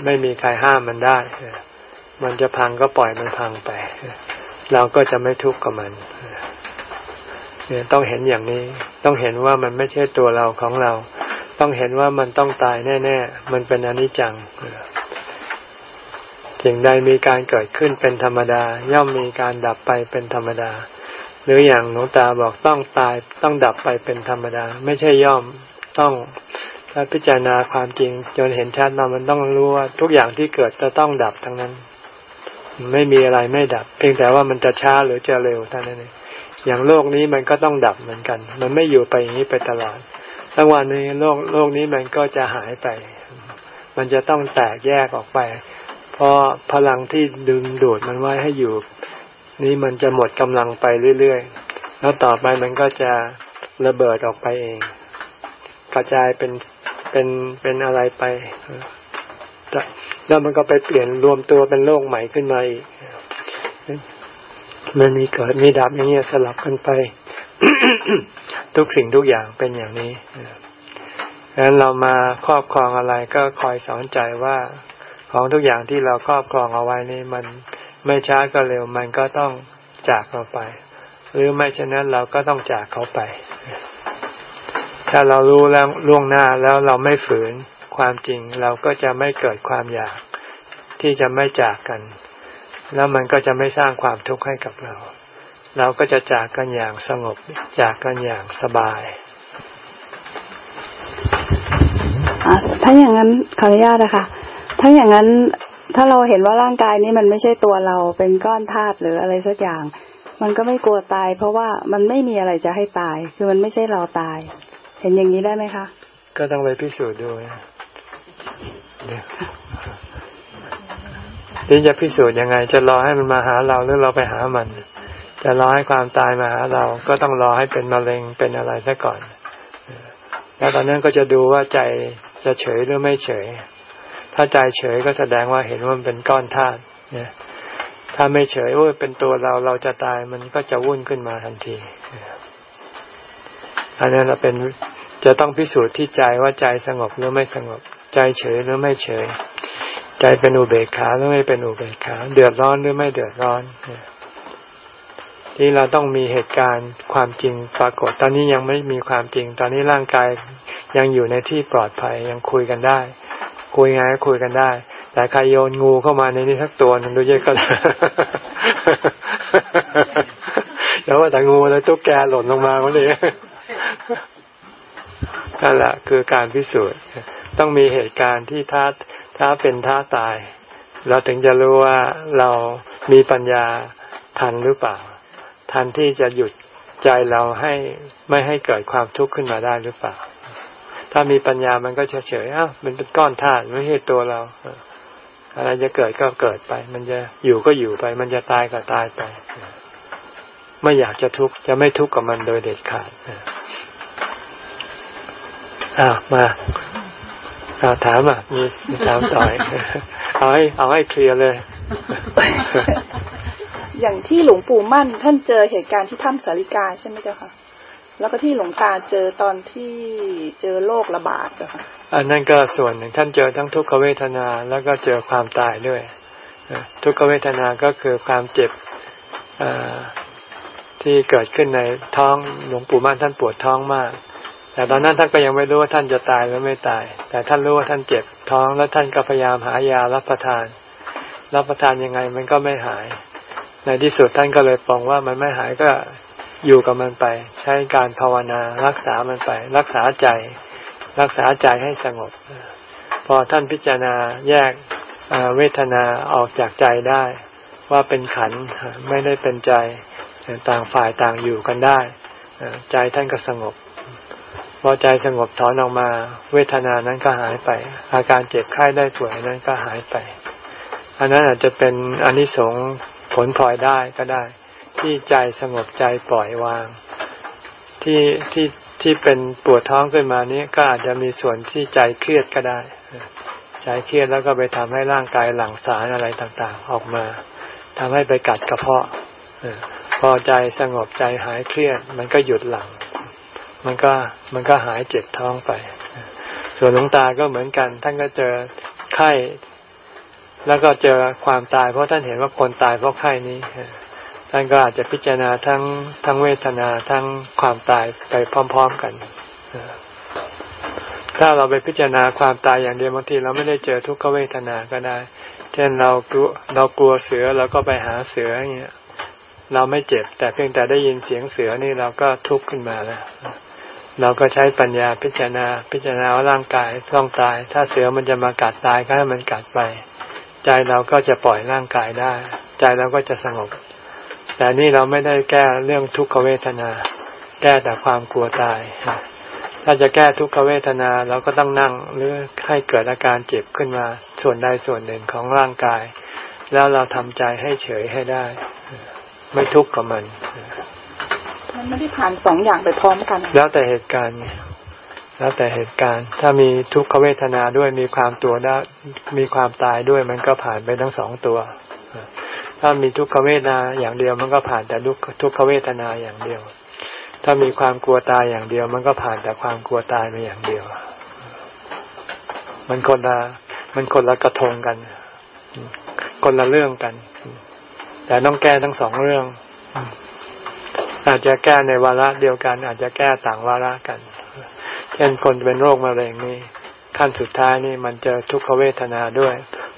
ไม่มีใครห้ามมันได้ มันจะพังก็ปล่อยมันพังไป เราก็จะไม่ทุกข์กับมัน เนี่ยต้องเห็นอย่างนี้ ต้องเห็นว่ามันไม่ใช่ตัวเราของเรา ต้องเห็นว่ามันต้องตายแน่ ๆ มันเป็นอนิจจังสิ่งใดมีการเกิดขึ้นเป็นธรรมดา ย่อมมีการดับไปเป็นธรรมดา หรืออย่างหลวงตาบอกต้องตายต้องดับไปเป็นธรรมดา ไม่ใช่ย่อมต้องถ้าพิจารณาความจริง จนเห็นชัดเรามันต้องรู้ว่าทุกอย่างที่เกิดจะต้องดับทั้งนั้น ไม่มีอะไรไม่ดับ เพียงแต่ว่ามันจะช้าหรือจะเร็วเท่านั้นเอง อย่างโลกนี้มันก็ต้องดับเหมือนกัน มันไม่อยู่ไปอย่างนี้ไปตลอดสักวันนี้โลกโลกนี้มันก็จะหายไป มันจะต้องแตกแยกออกไป เพราะพลังที่ดึงดูดมันไว้ให้อยู่ นี่มันจะหมดกำลังไปเรื่อยๆ แล้วต่อไปมันก็จะระเบิดออกไปเอง กระจายเป็นเป็นเป็นอะไรไปแล้วมันก็ไปเปลี่ยนรวมตัวเป็นโลกใหม่ขึ้นมาอีก มันมีเกิดมีดับอย่างเงี้ยสลับกันไป ทุกสิ่งทุกอย่างเป็นอย่างนี้ดังนั้นเรามาครอบครองอะไรก็คอยสอนใจว่าของทุกอย่างที่เราครอบครองเอาไว้นี่มันไม่ช้าก็เร็วมันก็ต้องจากเราไป หรือไม่เช่นนั้นเราก็ต้องจากเขาไป ถ้าเรารู้แล้วล่วงหน้าแล้วเราไม่ฝืนความจริง เราก็จะไม่เกิดความอยากที่จะไม่จากกัน แล้วมันก็จะไม่สร้างความทุกข์ให้กับเรา เราก็จะจากกันอย่างสงบ จากกันอย่างสบายถ้าอย่างนั้นขออนุญาตนะคะ ถ้าอย่างนั้นถ้าเราเห็นว่าร่างกายนี้มันไม่ใช่ตัวเราเป็นก้อนธาตุหรืออะไรสักอย่าง มันก็ไม่กลัวตาย เพราะว่ามันไม่มีอะไรจะให้ตาย คือมันไม่ใช่เราตาย เห็นอย่างนี้ได้ไหมคะ ก็ต้องไปพิสูจน์ดูนี่ จะพิสูจน์ยังไง จะรอให้มันมาหาเราหรือเราไปหามัน จะรอให้ความตายมาหาเรา ก็ต้องรอให้เป็นมะเร็งเป็นอะไรซะก่อน แล้วตอนนั้นก็จะดูว่าใจจะเฉยหรือไม่เฉย ถ้าใจเฉยก็แสดงว่าเห็นว่ามันเป็นก้อนธาตุเนี่ยถ้าไม่เฉยว่าเป็นตัวเราเราจะตายมันก็จะวุ่นขึ้นมาทันทีอันนั้นเราเป็นจะต้องพิสูจน์ที่ใจว่าใจสงบหรือไม่สงบ ใจเฉยหรือไม่เฉย ใจเป็นอุเบกขาหรือไม่เป็นอุเบกขา เดือดร้อนหรือไม่เดือดร้อนที่เราต้องมีเหตุการณ์ความจริงปรากฏ ตอนนี้ยังไม่มีความจริง ตอนนี้ร่างกายยังอยู่ในที่ปลอดภัยยังคุยกันได้ คุยไงก็คุยกันได้ แต่ใครโยนงูเข้ามาในนี้สักตัวนึงดูเยอะก็แล้วว่าแต่งูแล้วตุ๊กแกหล่นลงมาวันนี้นั่นแหละคือการพิสูจน์ ต้องมีเหตุการณ์ที่ท้า ท้าเป็นท้าตาย เราถึงจะรู้ว่าเรามีปัญญาทันหรือเปล่า ทันที่จะหยุดใจเราให้ไม่ให้เกิดความทุกข์ขึ้นมาได้หรือเปล่า ถ้ามีปัญญามันก็เฉยเฉยอ้าวมันเป็นก้อนธาตุไม่ใช่ตัวเราอะไรจะเกิดก็เกิดไป มันจะอยู่ก็อยู่ไป มันจะตายก็ตายไปไม่อยากจะทุกข์จะไม่ทุกข์กับมันโดยเด็ดขาดอ่ามา อาถามอะมีถามต่อยเอาให้เอาให้เคลียร์เลย อย่างที่หลวงปู่มั่น ท่านเจอเหตุการณ์ที่ถ้ำสาริกาใช่ไหมเจ้าค่ะแล้วก็ที่หลวงตาเจอตอนที่เจอโรคระบาดอะค่ะอันนั้นก็ส่วนหนึ่งท่านเจอทั้งทุกขเวทนาแล้วก็เจอความตายด้วยทุกขเวทนาก็คือความเจ็บที่เกิดขึ้นในท้องหลวงปู่ม่านท่านปวดท้องมาก แต่ตอนนั้นท่านก็ยังไม่รู้ว่าท่านจะตายหรือไม่ตาย แต่ท่านรู้ว่าท่านเจ็บท้องแล้วท่านก็พยายามหายารับประทาน รับประทานยังไงมันก็ไม่หาย ในที่สุดท่านก็เลยปองว่ามันไม่หายก็อยู่กับมันไป ใช้การภาวนารักษามันไป รักษาใจ รักษาใจให้สงบ พอท่านพิจารณาแยกเวทนาออกจากใจได้ ว่าเป็นขันไม่ได้เป็นใจต่างฝ่ายต่างอยู่กันได้ ใจท่านก็สงบ พอใจสงบถอนออกมา เวทนานั้นก็หายไป อาการเจ็บไข้ได้ป่วยนั้นก็หายไป อันนั้นอาจจะเป็นอนิสงส์ผลพลอยได้ก็ได้ ที่ใจสงบใจปล่อยวาง ที่ที่ที่เป็นปวดท้องขึ้นมานี้ก็อาจจะมีส่วนที่ใจเครียดก็ได้ ใจเครียดแล้วก็ไปทำให้ร่างกายหลั่งสารอะไรต่างๆ ออกมาทำให้ไปกัดกระเพาะพอใจสงบใจหายเครียด มันก็หยุดหลัง มันก็มันก็หายเจ็บท้องไป ส่วนหลวงตาก็เหมือนกัน ท่านก็เจอไข้ แล้วก็เจอความตาย เพราะท่านเห็นว่าคนตายเพราะไข้นี้ ท่านก็อาจจะพิจารณาทั้งทั้งเวทนาทั้งความตายไปพร้อม ๆกัน ถ้าเราไปพิจารณาความตายอย่างเดียวบางทีเราไม่ได้เจอทุกขเวทนาก็ได้ เช่นเรากลัวเรากลัวเสือเราก็ไปหาเสืออย่างเงี้ยเราไม่เจ็บ แต่เพียงแต่ได้ยินเสียงเสือนี่เราก็ทุกข์ขึ้นมาแล้ว เราก็ใช้ปัญญาพิจารณา พิจารณาว่าร่างกายต้องตาย ถ้าเสือมันจะมากัดตายก็ให้มันกัดไป ใจเราก็จะปล่อยร่างกายได้ ใจเราก็จะสงบ แต่นี่เราไม่ได้แก้เรื่องทุกขเวทนา แก้แต่ความกลัวตาย ถ้าจะแก้ทุกขเวทนาเราก็ต้องนั่งหรือให้เกิดอาการเจ็บขึ้นมาส่วนใดส่วนหนึ่งของร่างกาย แล้วเราทำใจให้เฉยให้ได้ ไม่ทุกข์กับมัน มันไม่ได้ผ่านสองอย่างไปพร้อมกัน แล้วแต่เหตุการณ์แล้วแต่เหตุการณ์ ถ้ามีทุกขเวทนาด้วยมีความตัวได้มีความตายด้วยมันก็ผ่านไปทั้งสองตัว ถ้ามีทุกขเวทนาอย่างเดียวมันก็ผ่านแต่ทุกขเวทนาอย่างเดียว ถ้ามีความกลัวตายอย่างเดียว มันก็ผ่านแต่ความกลัวตายมาอย่างเดียว มันคนละมันคนละกระทงกัน คนละเรื่องกัน แต่ต้องแก้ทั้งสองเรื่อง อาจจะแก้ในวาระเดียวกัน อาจจะแก้ต่างวาระกัน เช่นคนเป็นโรคมะเร็งนี่ขั้นสุดท้ายนี่มันเจอทุกขเวทนาด้วย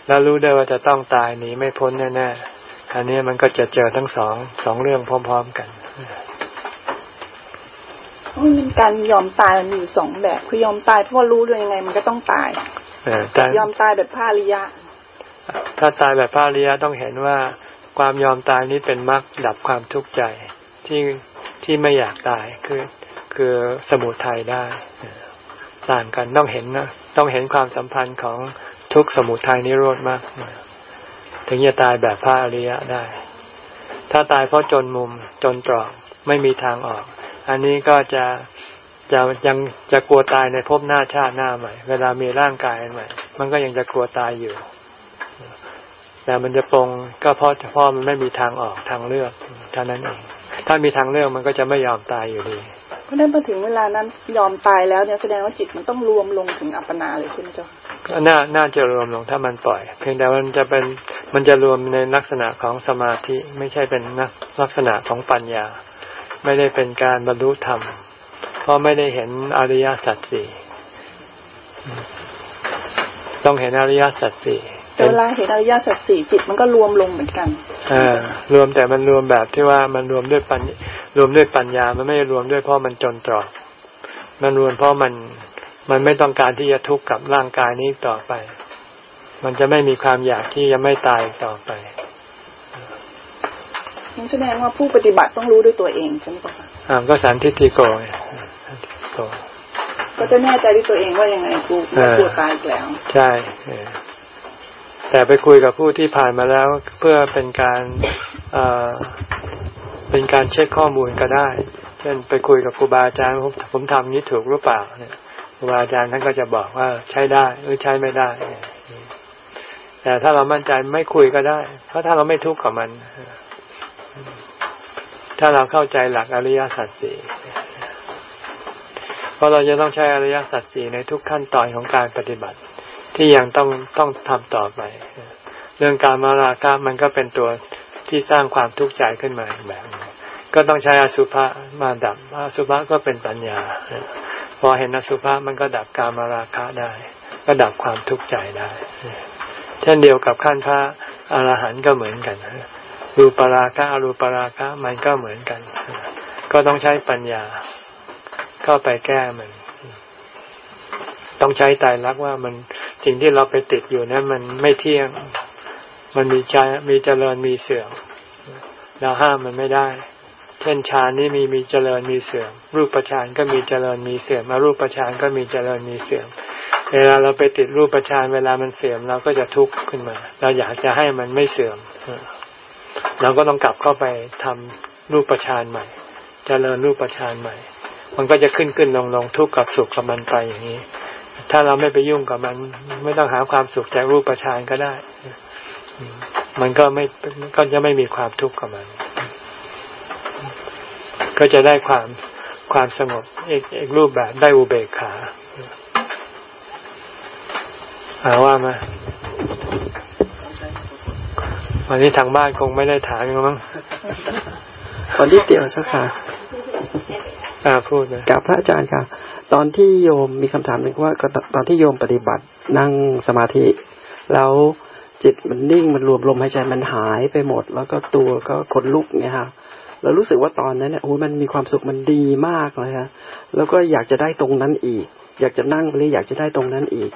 แล้วรู้ได้ว่าจะต้องตายหนีไม่พ้นแน่ๆอันนี้มันก็จะเจอทั้งสองสองเรื่องพร้อม ๆกันมันการยอมตายมันมีสองแบบ คือยอมตายเพราะว่ารู้ด้วยยังไง มันก็ต้องตายยอมตายแบบพระริยะ ถ้าตายแบบพระริยะต้องเห็นว่าความยอมตายนี้เป็นมรรคดับความทุกข์ใจ ที่ที่ไม่อยากตายคือคือสมุทัยได้ต่างกันต้องเห็นนะต้องเห็นความสัมพันธ์ของทุกสมุทัยนิโรธมาก ถึงจะตายแบบพระอริยะได้ ถ้าตายเพราะจนมุมจนตรอกไม่มีทางออก อันนี้ก็จะจะยังจะกลัวตายในภพหน้าชาติหน้าใหม่ เวลามีร่างกายใหม่ มันก็ยังจะกลัวตายอยู่ แต่มันจะปรงก็เพราะเพราะมันไม่มีทางออกทางเลือกเท่านั้นเอง ถ้ามีทางเลือกมันก็จะไม่ยอมตายอยู่ดีเพราะนั้นพอถึงเวลานั้นยอมตายแล้วเนี่ยแสดงว่าจิตมันต้องรวมลงถึงอัปปนาเลยใช่ไหมเจ้าก็น่าน่าจะรวมลงถ้ามันปล่อย เพียงแต่มันจะเป็นมันจะรวมในลักษณะของสมาธิไม่ใช่เป็นลักษณะของปัญญา ไม่ได้เป็นการบรรลุธรรม เพราะไม่ได้เห็นอริยสัจสี่ต้องเห็นอริยสัจสี่เวลาเห็นอริยสัจสี่จิตมันก็รวมลงเหมือนกันอ่า รวมแต่มันรวมแบบที่ว่ามันรวมด้วยปัญรวมด้วยปัญญา มันไม่รวมด้วยเพราะมันจนตรอกมันรวมเพราะมันมันไม่ต้องการที่จะทุกข์กับร่างกายนี้ต่อไป มันจะไม่มีความอยากที่จะไม่ตายต่อไปนั่นแสดงว่าผู้ปฏิบัติต้องรู้ด้วยตัวเองใช่ไหมคะอ่าก็สันทิฏฐิโกโกก็จะแน่ใจด้วยตัวเองว่ายังไงกูกูตายแล้ว ใช่ แต่ไปคุยกับผู้ที่ผ่านมาแล้วเพื่อเป็นการเเป็นการเช็คข้อมูลก็ได้ เช่นไปคุยกับครูบาอาจารย์ผมผมทำนี้ถูกหรือเปล่าเนี่ยครูบาอาจารย์ท่านก็จะบอกว่าใช้ได้หรือใช้ไม่ได้ แต่ถ้าเรามั่นใจไม่คุยก็ได้ เพราะถ้าเราไม่ทุกข์กับมัน ถ้าเราเข้าใจหลักอริยสัจสี่ราะเราจะต้องใช้อริยสัจสี่ในทุกขั้นตอนของการปฏิบัติ ที่ยังต้องต้องทำต่อไป เรื่องการมาราคะมันก็เป็นตัวที่สร้างความทุกข์ใจขึ้นมาแบบก็ต้องใช้อสุภะมาดับอสุภะก็เป็นปัญญา พอเห็นอสุภะมันก็ดับการมาราคะได้ ก็ดับความทุกข์ใจได้ เช่นเดียวกับขั้นพระอรหันต์ก็เหมือนกันรูปราคะอรูปราคะมันก็เหมือนกัน ก็ต้องใช้ปัญญาเข้าไปแก้มัน ต้องใช้ใจรักว่ามันสิ่งที่เราไปติดอยู่นั้นมันไม่เที่ยง มันมีใจมีเจริญมีเสื่อมเราห้ามมันไม่ได้ เช่นฌานนี้มีมีเจริญมีเสื่อม รูปฌานก็มีเจริญมีเสื่อมมารูปฌานก็มีเจริญมีเสื่อม เวลาเราไปติดรูปฌานเวลามันเสื่อมเราก็จะทุกข์ขึ้นมา เราอยากจะให้มันไม่เสื่อมเราก็ต้องกลับเข้าไปทำรูปฌานใหม่เจริญรูปฌานใหม่ มันก็จะขึ้นขึ้นลงลงทุกข์กับสุขกับมันไปอย่างนี้ ถ้าเราไม่ไปยุ่งกับมัน ไม่ต้องหาความสุขจากรูปประชานก็ได้ มันก็ไม่ก็จะไม่มีความทุกข์กับมัน ก็จะได้ความความสงบอีกอีกรูปแบบได้อุเบกขาหาว่ามาวันนี้ทางบ้านคงไม่ได้ถามมั้งตอนที่เดียวสักค่ะอาพูดนะกับพระอาจารย์ครับ ตอนที่โยมมีคำถามหนึ่งว่าตอนที่โยมปฏิบัตินั่งสมาธิ แล้วจิตมันนิ่งมันรวมลมหายใจมันหายไปหมด แล้วก็ตัวก็ขนลุกเนี่ยฮะเรารู้สึกว่าตอนนั้นเนี่ยโอ้มันมีความสุขมันดีมากเลยฮะแล้วก็อยากจะได้ตรงนั้นอีก อยากจะนั่งไปเลยอยากจะได้ตรงนั้นอีก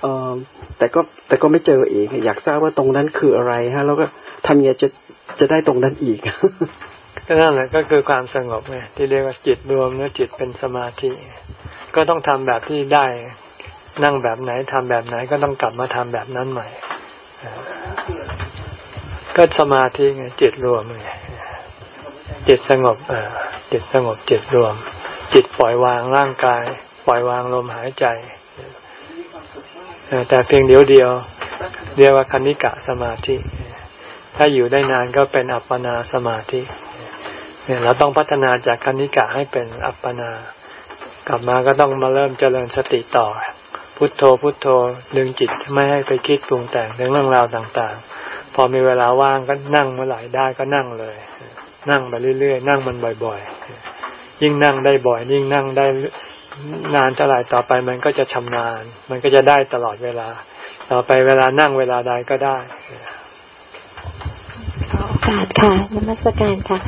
เออแต่ก็แต่ก็ไม่เจออีกอยากทราบว่าตรงนั้นคืออะไรฮะ แล้วก็ทำยังไงจะจะได้ตรงนั้นอีก ก็นั่นแหละก็คือความสงบไงที่เรียกว่าจิตรวมเนื้อจิตเป็นสมาธิ ก็ต้องทำแบบที่ได้ นั่งแบบไหนทำแบบไหนก็ต้องกลับมาทำแบบนั้นใหม่ ก็สมาธิไงจิตรวมไงจิตสงบเออจิตสงบจิตรวม จิตปล่อยวางร่างกาย ปล่อยวางลมหายใจแต่เพียงเดียวเดียว เรียกว่าคณิกะสมาธิ ถ้าอยู่ได้นานก็เป็นอัปปนาสมาธิ เนี่ยเราต้องพัฒนาจากคณิกะให้เป็นอัปปนา กลับมาก็ต้องมาเริ่มเจริญสติต่อ พุทโธพุทโธดึงจิตไม่ให้ไปคิดปรุงแต่งเรื่องราวต่างๆ พอมีเวลาว่างก็นั่งเมื่อไหร่ได้ก็นั่งเลย นั่งไปเรื่อยๆ นั่งมันบ่อยๆ ยิ่งนั่งได้บ่อย ยิ่งนั่งได้นานเท่าไหร่ต่อไปมันก็จะชำนาญ มันก็จะได้ตลอดเวลา ต่อไปเวลานั่งเวลาใดก็ได้ กาสค่ะนมัสการค่ะ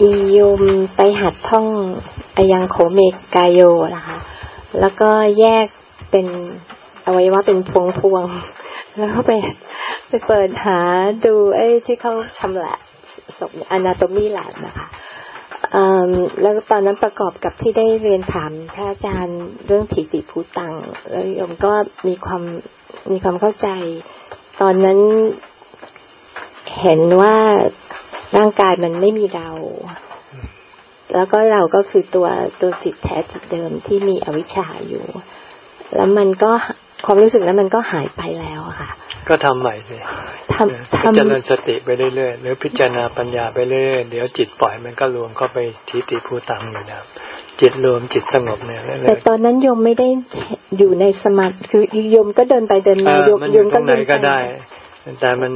อีโยมไปหัดท่องอายังโขเมกกายโยนะคะ แล้วก็แยกเป็นอวัยวะเป็นพวงพวง แล้วก็ไปไปเปิดหาดูไอ้ที่เขาชำละศพอนาโตมีแลบนะคะแล้วตอนนั้นประกอบกับที่ได้เรียนถามพระอาจารย์เรื่องถีติภูตัง แล้วโยมก็มีความมีความเข้าใจ ตอนนั้น เห็นว่าร่างกายมันไม่มีเรา แล้วก็เราก็คือตัวตัวจิตแท้จิตเดิมที่มีอวิชชาอยู่ แล้วมันก็ความรู้สึกนั้นมันก็หายไปแล้วค่ะ ก็ทำใหม่เลยทำทำเจริญสติไปเรื่อยๆหรือพิจารณาปัญญาไปเรื่อยๆเดี๋ยวจิตปล่อยมันก็รวมเข้าไปทิฏฐิภูตังอยู่นะจิตรวมจิตสงบเนี่ยแต่ตอนนั้นโยมไม่ได้อยู่ในสมาธิคือโยมก็เดินไปเดินมาโยมโยมก็เดินไปก็ได้ แต่มัน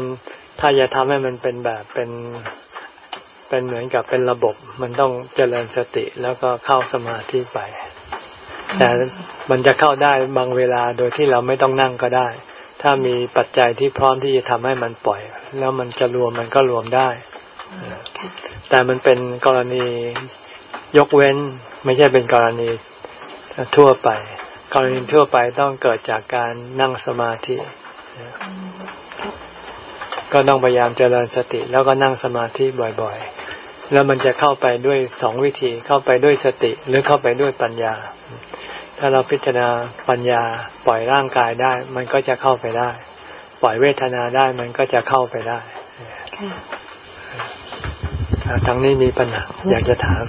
ถ้าจะทำให้มันเป็นแบบเป็นเป็นเหมือนกับเป็นระบบ มันต้องเจริญสติแล้วก็เข้าสมาธิไป แต่มันจะเข้าได้บางเวลาโดยที่เราไม่ต้องนั่งก็ได้ ถ้ามีปัจจัยที่พร้อมที่จะทำให้มันปล่อย แล้วมันจะรวมมันก็รวมได้ แต่มันเป็นกรณียกเว้น ไม่ใช่เป็นกรณีทั่วไป กรณีทั่วไปต้องเกิดจากการนั่งสมาธิ ก็ต้องพยายามเจริญสติ แล้วก็นั่งสมาธิบ่อยๆ แล้วมันจะเข้าไปด้วยสองวิธีเข้าไปด้วยสติหรือเข้าไปด้วยปัญญา ถ้าเราพิจารณาปัญญาปล่อยร่างกายได้ มันก็จะเข้าไปได้ ปล่อยเวทนาได้มันก็จะเข้าไปได้ทั้งนี้มีปัญหาอยากจะถาม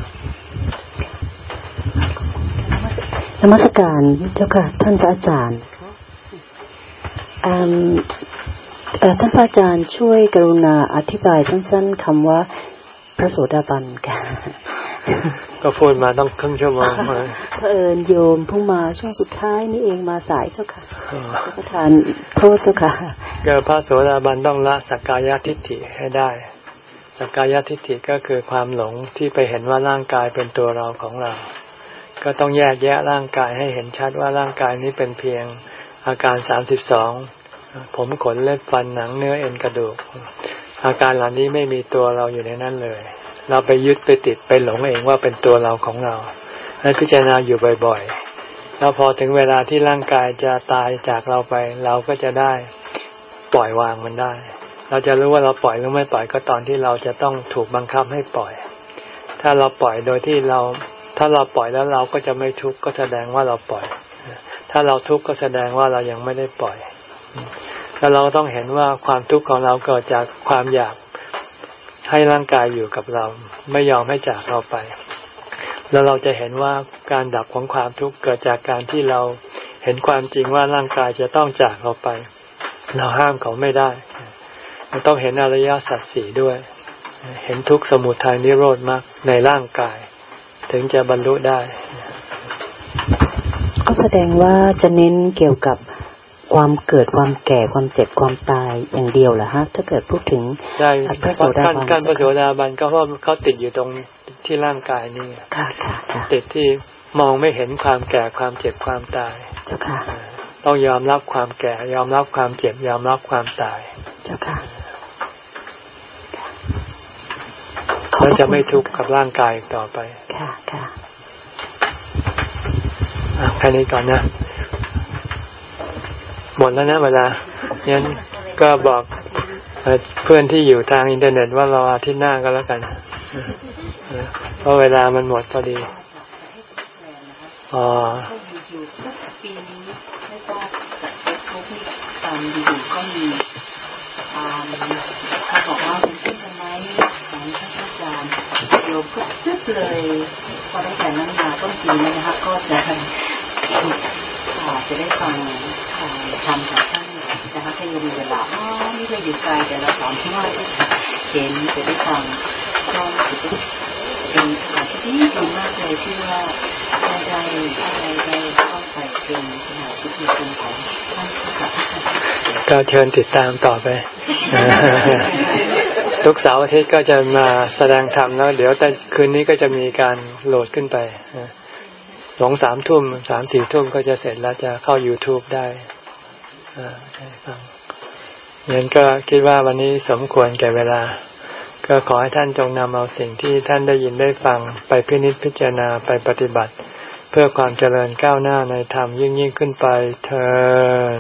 นมัสการเจ้าค่ะ ท่านพระอาจารย์ ท่านพระอาจารย์ช่วยกรุณาอธิบายสั้นๆคำว่าพระโสดาบันค่ะก็พูดมาต้องครึ่งชั่วโมงเผอิญโยมพุ่งมาช่วงสุดท้ายนี่เองมาสายเจ้าค่ะประทานโทษเจ้าค่ะเกิดพระโสดาบันต้องละสักกายทิฏฐิให้ได้ สักกายทิฏฐิก็คือความหลงที่ไปเห็นว่าร่างกายเป็นตัวเราของเรา ก็ต้องแยกแยะร่างกายให้เห็นชัดว่าร่างกายนี้เป็นเพียงอาการสามสิบสอง ผมขนเล็บฟันหนังเนื้อเอ็นกระดูก อาการเหล่านี้ไม่มีตัวเราอยู่ในนั้นเลย เราไปยึดไปติดไปหลงเองว่าเป็นตัวเราของเราให้พิจารณาอยู่บ่อยๆ แล้วพอถึงเวลาที่ร่างกายจะตายจากเราไป เราก็จะได้ปล่อยวางมันได้ เราจะรู้ว่าเราปล่อยหรือไม่ปล่อยก็ตอนที่เราจะต้องถูกบังคับให้ปล่อย ถ้าเราปล่อยโดยที่เรา ถ้าเราปล่อยแล้วเราก็จะไม่ทุกข์ก็แสดงว่าเราปล่อย ถ้าเราทุกข์ก็แสดงว่าเรายังไม่ได้ปล่อย แล้วเราต้องเห็นว่าความทุกข์ของเราเกิดจากความอยากให้ร่างกายอยู่กับเรา ไม่ยอมให้จากเราไป แล้วเราจะเห็นว่าการดับของความทุกข์เกิดจากการที่เราเห็นความจริงว่าร่างกายจะต้องจากเราไป เราห้ามเขาไม่ได้เราต้องเห็นอริยสัจสี่ด้วย เห็นทุกข์สมุทัยนิโรธมากในร่างกาย ถึงจะบรรลุได้ ก็แสดงว่าจะเน้นเกี่ยวกับ ความเกิดความแก่ความเจ็บความตายอย่างเดียวเหรอฮะถ้าเกิดพูดถึงได้พระโสดาบันการพระโสดาบันก็เพราะเขาติดอยู่ตรงที่ร่างกายนี่ค่ะติดที่มองไม่เห็นความแก่ความเจ็บความตายเจ้าค่ะต้องยอมรับความแก่ ยอมรับความเจ็บ ยอมรับความตาย เจ้าค่ะแล้วจะไม่ทุกข์กับร่างกายต่อไป ค่ะค่ะแค่นี้ก่อนนะ หมดแล้วนะเวลางั้นก็บอกเพื่อนที่อยู่ทางอินเทอร์เน็ตว่าเราอาทิตย์หน้าก็แล้วกันเพราะเวลามันหมดพอดีอ๋อก็มีเขาบอกว่าเป็นที่ทำไมสอนท่านอาจารย์โยมก็ซึบเลยพอได้แต่นั้นมาต้นปีนี้นะคะก็จะ จะได้ฟังทำของท่านนะคะถ้ายังมีเวลาอ๋อนี่เราอยู่ไกลแต่เราสอนที่ว่าเห็นจะได้ฟังก็จะได้เป็นสถานที่ดีมากเลยที่ว่าได้ได้ได้ได้เข้าไปเป็นสถานที่ดีของท่านค่ะก็เชิญติดตามต่อไปทุกเสาร์อาทิตย์ก็จะมาแสดงธรรมแล้ว เดี๋ยวแต่คืนนี้ก็จะมีการโหลดขึ้นไป สองสามทุ่มสามสี่ทุ่มก็จะเสร็จแล้วจะเข้า YouTube ได้ฟังงั้นก็คิดว่าวันนี้สมควรแก่เวลา ก็ขอให้ท่านจงนำเอาสิ่งที่ท่านได้ยินได้ฟังไปพินิจพิจารณาไปปฏิบัติ เพื่อความเจริญก้าวหน้าในธรรมยิ่งยิ่งขึ้นไปเธอ